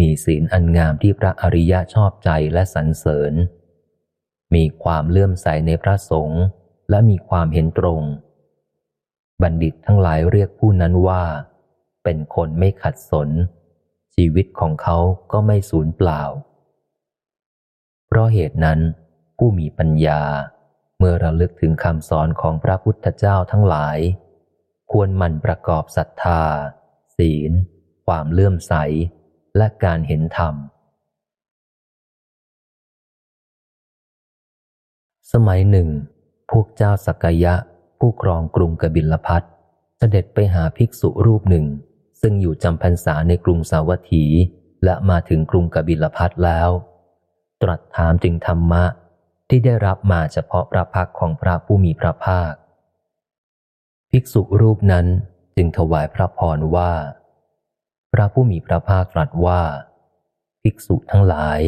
[SPEAKER 1] มีศีลอันงามที่พระอริยะชอบใจและสรรเสริญ มีความเลื่อมใสในพระสงฆ์และมีความเห็นตรง บัณฑิตทั้งหลายเรียกผู้นั้นว่า เป็นคนไม่ขัดสน ชีวิตของเขาก็ไม่สูญเปล่า เพราะเหตุนั้นผู้มีปัญญาเมื่อระลึกถึงคำสอนของพระพุทธเจ้าทั้งหลาย ควรมันประกอบศรัทธา ศีล ความเลื่อมใส และการเห็นธรรม สมัยหนึ่ง พวกเจ้าสักยะผู้ครองกรุงกบิลพัทเสด็จไปหาภิกษุรูปหนึ่ง ซึ่งอยู่จำพรรษาในกรุงสาวัตถี และมาถึงกรุงกบิลพัทแล้ว ตรัสถามจึงธรรมะที่ได้รับมาเฉพาะพระพักของพระผู้มีพระภาค ภิกษุรูปนั้นจึงถวายพระพรว่า พระผู้มีพระภาคตรัสว่า ภิกษุทั้งหลาย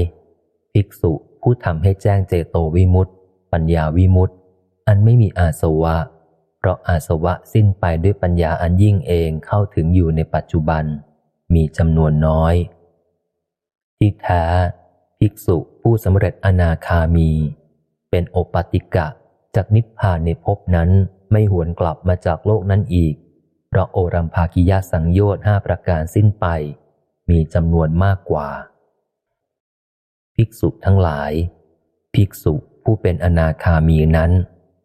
[SPEAKER 1] ภิกษุผู้ทำให้แจ้งเจโตวิมุตติปัญญาวิมุตติอันไม่มีอาสวะ เพราะอาสวะสิ้นไปด้วยปัญญาอันยิ่งเองเข้าถึงอยู่ในปัจจุบัน มีจำนวนน้อย ที่แท้ภิกษุผู้สำเร็จอนาคามี เป็นโอปติกะจากนิพพานในภพนั้นไม่หวนกลับมาจากโลกนั้นอีก เพราะโอรัมภากิยาสังโยชน์ห้าประการสิ้นไป มีจำนวนมากกว่า ภิกษุทั้งหลาย ภิกษุผู้เป็นอนาคามีนั้น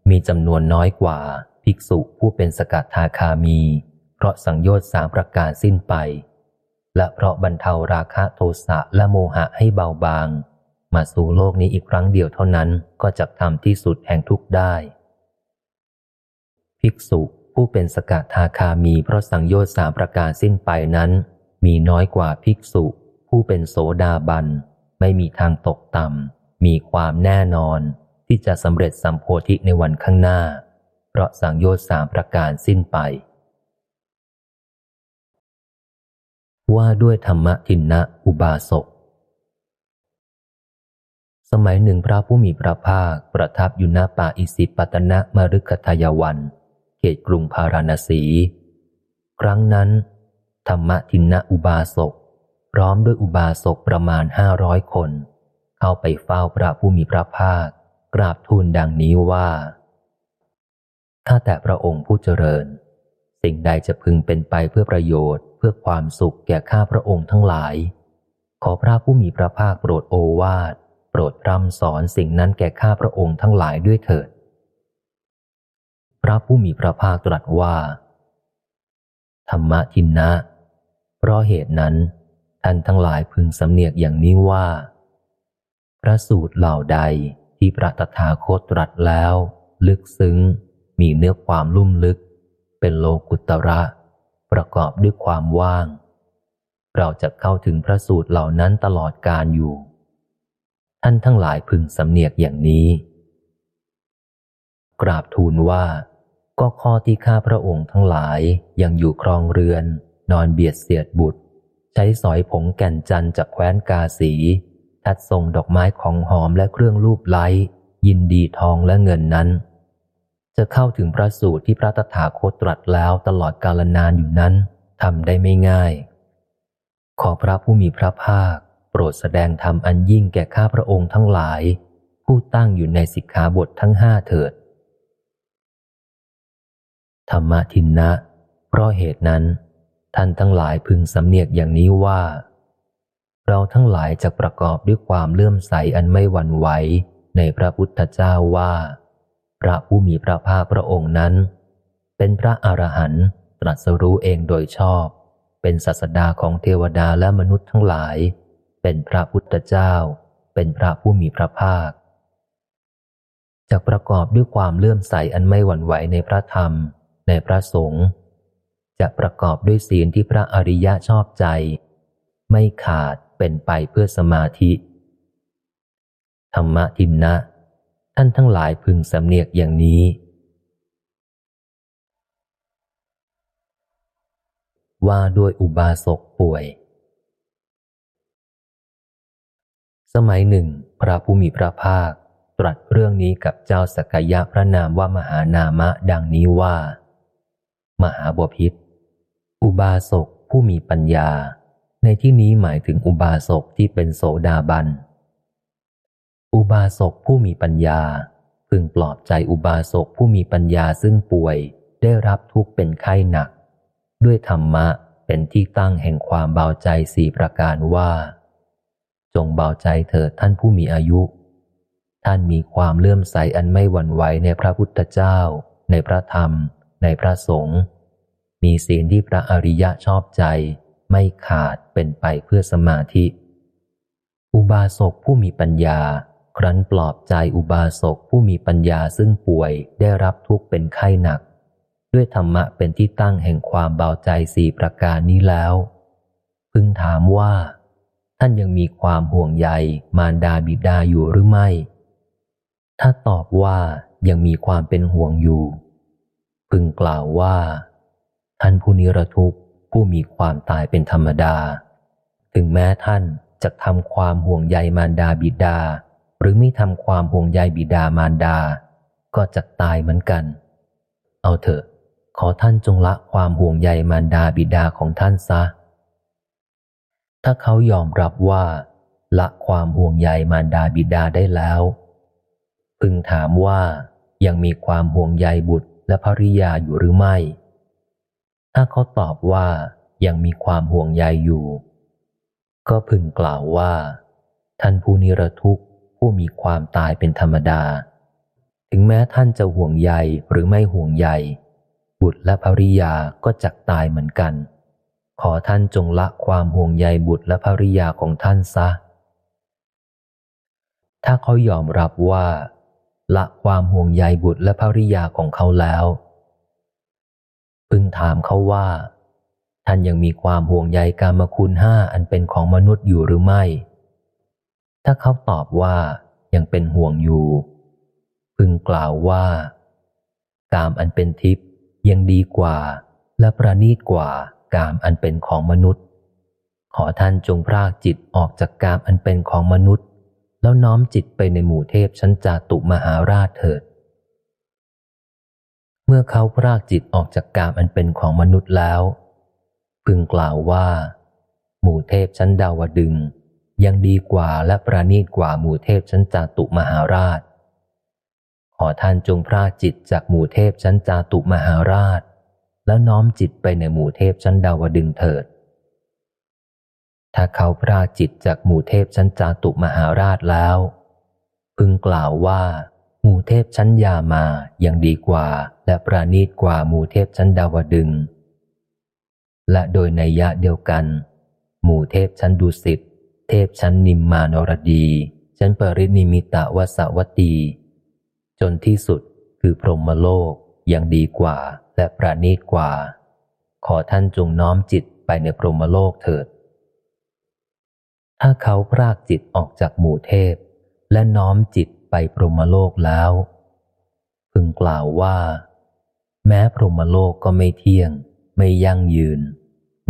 [SPEAKER 1] มีจำนวนน้อยกว่า ภิกษุผู้เป็นสกัดทาคามี เพราะสังโยชน์สามประการสิ้นไป และเพราะบรรเทาราคะโทสะและโมหะให้เบาบาง มาสู่โลกนี้อีกครั้งเดียวเท่านั้นก็จะทำที่สุดแห่งทุกข์ได้ ภิกษุผู้เป็นสกทาคามี เพราะสังโยชน์สามประการสิ้นไปนั้น มีน้อยกว่าภิกษุ ผู้เป็นโสดาบัน ไม่มีทางตกต่ำมีความแน่นอนที่จะสำเร็จสัมโพธิในวันข้างหน้า เพราะสังโยชน์สามประการสิ้นไป ว่าด้วยธรรมทินนะอุบาสก สมัยหนึ่งพระผู้มีพระภาคประทับอยู่ณป่าอิสิปตนะมรุกทายวัน เขตกรุงพาราณสี ครั้งนั้น ธรรมทินนะอุบาสก พร้อมด้วยอุบาสกประมาณห้าร้อยคน เข้าไปเฝ้าพระผู้มีพระภาค กราบทูลดังนี้ว่า ข้าแต่พระองค์ผู้เจริญ สิ่งใดจะพึงเป็นไปเพื่อประโยชน์ เพื่อความสุขแก่ข้าพระองค์ทั้งหลาย ขอพระผู้มีพระภาคโปรดโอวาทโปรดรำสอนสิ่งนั้นแก่ข้าพระองค์ทั้งหลายด้วยเถิด พระผู้มีพระภาคตรัสว่า ธรรมะทินนะ เพราะเหตุนั้น ท่านทั้งหลายพึงสำเนียกอย่างนี้ว่า พระสูตรเหล่าใดที่พระตถาคตตรัสแล้ว ลึกซึ้ง มีเนื้อความลุ่มลึก เป็นโลกุตระ ประกอบด้วยความว่าง เราจะเข้าถึงพระสูตรเหล่านั้นตลอดการอยู่ ท่านทั้งหลายพึงสำเนียกอย่างนี้ กราบทูลว่าก็ข้อที่ข้าพระองค์ทั้งหลายยังอยู่ครองเรือน นอนเบียดเสียดบุตร ใช้สอยผงแก่นจันจากแคว้นกาสีทัดส่งดอกไม้ของหอมและเครื่องรูปไล้ ยินดีทองและเงินนั้น จะเข้าถึงพระสูตรที่พระตถาคตตรัสแล้วตลอดกาลนานอยู่นั้นทำได้ไม่ง่าย ขอพระผู้มีพระภาค โปรดแสดงธรรมอันยิ่งแก่ข้าพระองค์ทั้งหลาย ผู้ตั้งอยู่ในสิกขาบททั้งห้าเถิด ธรรมทินนะ เพราะเหตุนั้น ท่านทั้งหลายพึงสำเนียกอย่างนี้ว่า เราทั้งหลายจะประกอบด้วยความเลื่อมใสอันไม่หวั่นไหวในพระพุทธเจ้าว่า ระผู้มีพระภาคพระองค์นั้น เป็นพระอรหันต์ตรัสรู้เองโดยชอบ เป็นศาสดาของเทวดาและมนุษย์ทั้งหลาย เป็นพระพุทธเจ้า เป็นพระผู้มีพระภาคจะประกอบด้วยความเลื่อมใสอันไม่หวั่นไหวในพระธรรม ในพระสงฆ์จะประกอบด้วยศีลที่พระอริยะชอบใจ ไม่ขาดเป็นไปเพื่อสมาธิ ธรรมะทินนะ ท่านทั้งหลายพึงสำเนียกอย่างนี้ ว่าด้วยอุบาสกป่วย สมัยหนึ่ง พระผู้มีพระภาค ตรัสเรื่องนี้กับเจ้าสกยะพระนามว่ามหานามะดังนี้ว่า มหาบพิษอุบาสกผู้มีปัญญา ในที่นี้หมายถึงอุบาสกที่เป็นโสดาบัน อุบาสกผู้มีปัญญา พึงปลอบใจอุบาสกผู้มีปัญญาซึ่งป่วยได้รับทุกข์เป็นไข้หนัก ด้วยธรรมะเป็นที่ตั้งแห่งความเบาใจสี่ประการว่า จงเบาใจเถิดท่านผู้มีอายุ ท่านมีความเลื่อมใสอันไม่หวั่นไหวในพระพุทธเจ้า ในพระธรรม ในพระสงฆ์มีศีลที่พระอริยะชอบใจ ไม่ขาดเป็นไปเพื่อสมาธิ อุบาสกผู้มีปัญญา ครั้นปลอบใจอุบาสกผู้มีปัญญาซึ่งป่วยได้รับทุกข์เป็นไข้หนัก ด้วยธรรมะเป็นที่ตั้งแห่งความเบาใจสี่ประการนี้แล้ว พึงถามว่า ท่านยังมีความห่วงใยมารดาบิดาอยู่หรือไม่ ถ้าตอบว่ายังมีความเป็นห่วงอยู่ พึงกล่าวว่า ท่านผู้นิรทุกข์ผู้มีความตายเป็นธรรมดา ถึงแม้ท่านจะทำความห่วงใยมารดาบิดา รือไม่ทำความห่วงใยบิดามารดา ก็จะตายเหมือนกัน เอาเถอะ ขอท่านจงละความห่วงใยมารดาบิดาของท่านซะ ถ้าเขายอมรับว่า ละความห่วงใยมารดาบิดาได้แล้ว พึงถามว่ายังมีความห่วงใยบุตรและภริยาอยู่หรือไม่ ถ้าเขาตอบว่ายังมีความห่วงใยอยู่ ก็พึงกล่าวว่า ท่านผู้นิรทุกข์ ผู้มีความตายเป็นธรรมดา ถึงแม้ท่านจะห่วงใยหรือไม่ห่วงใย บุตรและภริยาก็จักตายเหมือนกัน ขอท่านจงละความห่วงใยบุตรและภริยาของท่านซะ ถ้าเขายอมรับว่า ละความห่วงใยบุตรและภริยาของเขาแล้ว พึงถามเขาว่า ท่านยังมีความห่วงใยกามคุณห้าอันเป็นของมนุษย์อยู่หรือไม่ ถ้าเขาตอบว่ายังเป็นห่วงอยู่ พึงกล่าวว่า กามอันเป็นทิพย์ยังดีกว่า และประณีตกว่ากามอันเป็นของมนุษย์ ขอท่านจงพรากจิตออกจากกามอันเป็นของมนุษย์ แล้วน้อมจิตไปในหมู่เทพชั้นจาตุมหาราชเถิด เมื่อเขาพรากจิตออกจากกามอันเป็นของมนุษย์แล้ว พึงกล่าวว่า หมู่เทพชั้นดาวดึง ยังดีกว่าและประณีตกว่าหมู่เทพชั้นจาตุมหาราช ขอท่านจงพรากจิตจากหมู่เทพชั้นจาตุมหาราช แล้วน้อมจิตไปในหมู่เทพชั้นดาวดึงเถิด ถ้าเขาพรากจิตจากหมู่เทพชั้นจาตุมหาราชแล้ว พึงกล่าวว่า หมู่เทพชั้นยามายังดีกว่า และประณีตกว่าหมู่เทพชั้นดาวดึง และโดยในยะเดียวกัน หมู่เทพชั้นดุสิต เทพชั้นนิมมานรดี ชั้นปรินิมิตะวสวัตตี จนที่สุดคือพรหมโลกยังดีกว่าและประณีตกว่า ขอท่านจงน้อมจิตไปในพรหมโลกเถิด ถ้าเขาพรากจิตออกจากหมู่เทพ และน้อมจิตไปพรหมโลกแล้ว พึงกล่าวว่า แม้พรหมโลกก็ไม่เที่ยง ไม่ยั่งยืน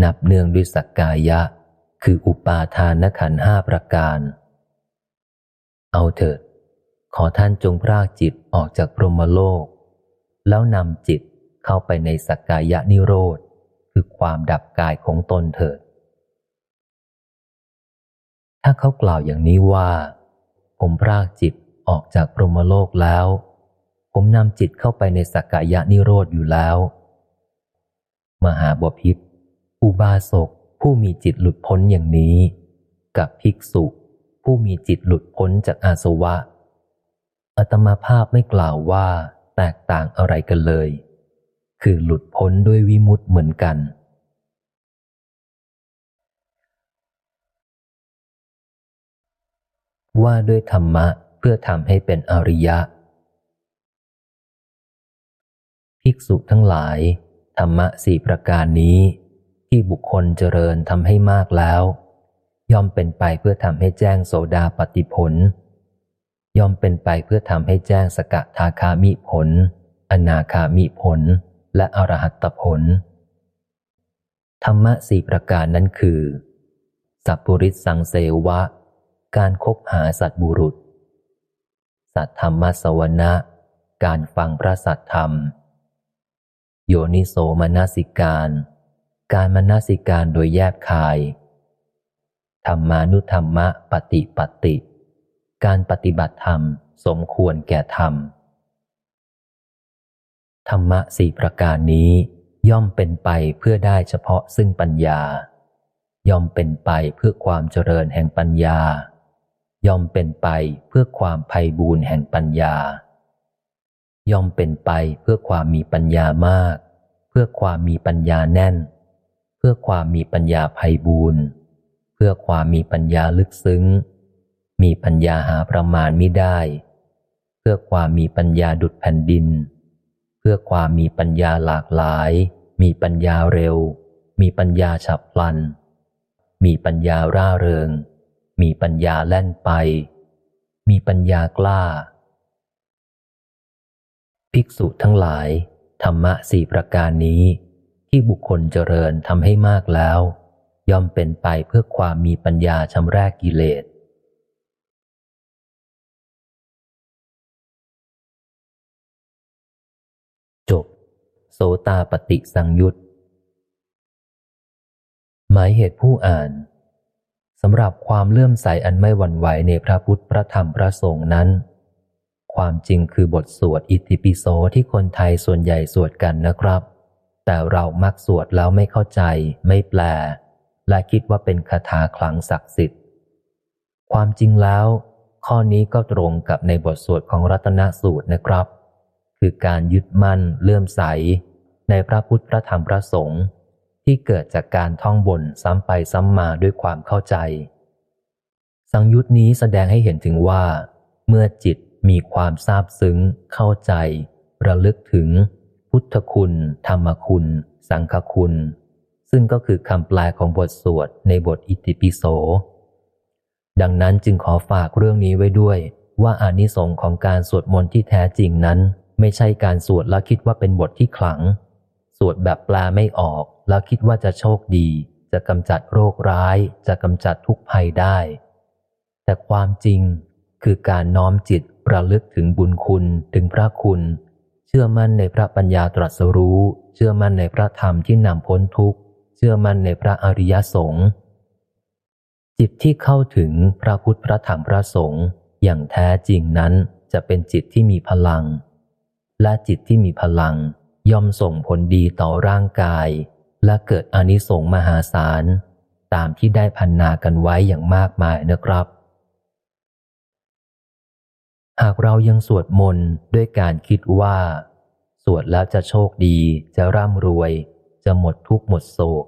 [SPEAKER 1] นับเนื่องด้วยสักกายะ คืออุปาทานขันห้าประการ เอาเถิด ขอท่านจงพรากจิตออกจากพรหมโลก แล้วนำจิตเข้าไปในสักกายะนิโรธ คือความดับกายของตนเถิด ถ้าเขากล่าวอย่างนี้ว่า ผมพรากจิตออกจากพรหมโลกแล้ว ผมนำจิตเข้าไปในสักกายะนิโรธอยู่แล้ว มหาบพิษอุบาสก ผู้มีจิตหลุดพ้นอย่างนี้ กับภิกษุ ผู้มีจิตหลุดพ้นจากอาสวะอัตมาภาพไม่กล่าวว่าแตกต่างอะไรกันเลย คือหลุดพ้นด้วยวิมุตต์เหมือนกัน ว่าด้วยธรรมะเพื่อทำให้เป็นอริยะ ภิกษุทั้งหลาย ธรรมะสี่ประการนี้ ที่บุคคลเจริญทำให้มากแล้ว ย่อมเป็นไปเพื่อทำให้แจ้งโสดาปฏิผล ย่อมเป็นไปเพื่อทำให้แจ้งสกทาคามิผล อนาคามิผล และอรหัตผล ธรรมะสี่ประการนั้นคือ สัพปุริสสังเสวะ การคบหาสัตบุรุษ สัตธรรมสวนะการฟังพระสัตธรรม โยนิโสมนสิการ การมนสิการโดยแยบคาย ธรรมานุธรรมะปฏิปติ การปฏิบัติธรรมสมควรแก่ธรรม ธรรมะสี่ประการนี้ย่อมเป็นไปเพื่อได้เฉพาะซึ่งปัญญา ย่อมเป็นไปเพื่อความเจริญแห่งปัญญา ย่อมเป็นไปเพื่อความไพ่บูรแห่งปัญญา ย่อมเป็นไปเพื่อความมีปัญญามาก เพื่อความมีปัญญาแน่น พื่อความมีปัญญาไพ่บูรณ์เพื่อความมีปัญญาลึกซึ้ง มีปัญญาหาประมาณไม่ได้ เพื่อความมีปัญญาดุดแผ่นดิน เพื่อความมีปัญญาหลากหลาย มีปัญญาเร็ว มีปัญญาฉับพลัน มีปัญญาร่าเริง มีปัญญาแล่นไป มีปัญญากล้า ภิกษุทั้งหลาย ธรรมะสี่ประการนี้ ที่บุคคลเจริญทำให้มากแล้ว ย่อมเป็นไปเพื่อความมีปัญญาชำแรกกิเลส จบ โสตาปฏิสังยุตหมายเหตุผู้อ่านสำหรับความเลื่อมใสอันไม่หวั่นไหวในพระพุทธพระธรรมพระสงฆ์นั้น ความจริงคือบทสวดอิติปิโสที่คนไทยส่วนใหญ่สวดกันนะครับ แต่เรามักสวดแล้วไม่เข้าใจ ไม่แปล และคิดว่าเป็นคาถาคลังศักดิ์สิทธิ์ ความจริงแล้ว ข้อนี้ก็ตรงกับในบทสวดของรัตนสูตรนะครับ คือการยึดมั่นเลื่อมใส ในพระพุทธพระธรรมพระสงฆ์ที่เกิดจากการท่องบนซ้ำไปซ้ำมาด้วยความเข้าใจ สังยุตนี้แสดงให้เห็นถึงว่า เมื่อจิตมีความซาบซึ้ง เข้าใจ ระลึกถึง พุทธคุณ ธรรมคุณ สังฆคุณ ซึ่งก็คือคำแปลของบทสวดในบทอิติปิโส ดังนั้นจึงขอฝากเรื่องนี้ไว้ด้วย ว่าอานิสงส์ของการสวดมนต์ที่แท้จริงนั้น ไม่ใช่การสวดแล้วคิดว่าเป็นบทที่ขลัง สวดแบบแปลไม่ออก แล้วคิดว่าจะโชคดี จะกำจัดโรคร้าย จะกำจัดทุกภัยได้ แต่ความจริงคือการน้อมจิตระลึกถึงบุญคุณถึงพระคุณ ชื่อมั่นในพระปัญญาตรัสรู้ เชื่อมั่นในพระธรรมที่นำพ้นทุกข์ เชื่อมั่นในพระอริยสงฆ์จิตที่เข้าถึงพระพุทธพระธรรมพระสงฆ์อย่างแท้จริงนั้นจะเป็นจิตที่มีพลัง และจิตที่มีพลังย่อมส่งผลดีต่อร่างกาย และเกิดอนิสงส์มหาศาล ตามที่ได้พันนากันไว้อย่างมากมายนะครับ หากเรายังสวดมนต์ด้วยการคิดว่า สวดแล้วจะโชคดีจะร่ำรวย จะหมดทุกข์หมดโศก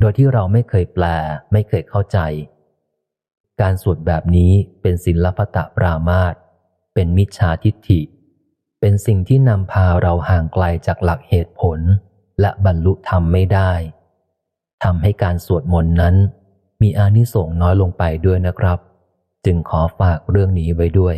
[SPEAKER 1] โดยที่เราไม่เคยแปลไม่เคยเข้าใจ การสวดแบบนี้เป็นศิลปตะปรามาตเป็นมิจฉาทิฏฐิ เป็นสิ่งที่นำพาเราห่างไกลจากหลักเหตุผล และบรรลุธรรมไม่ได้ทำให้การสวดมนต์นั้น มีอานิสงส์น้อยลงไปด้วยนะครับ จึงขอฝากเรื่องนี้ไว้ด้วย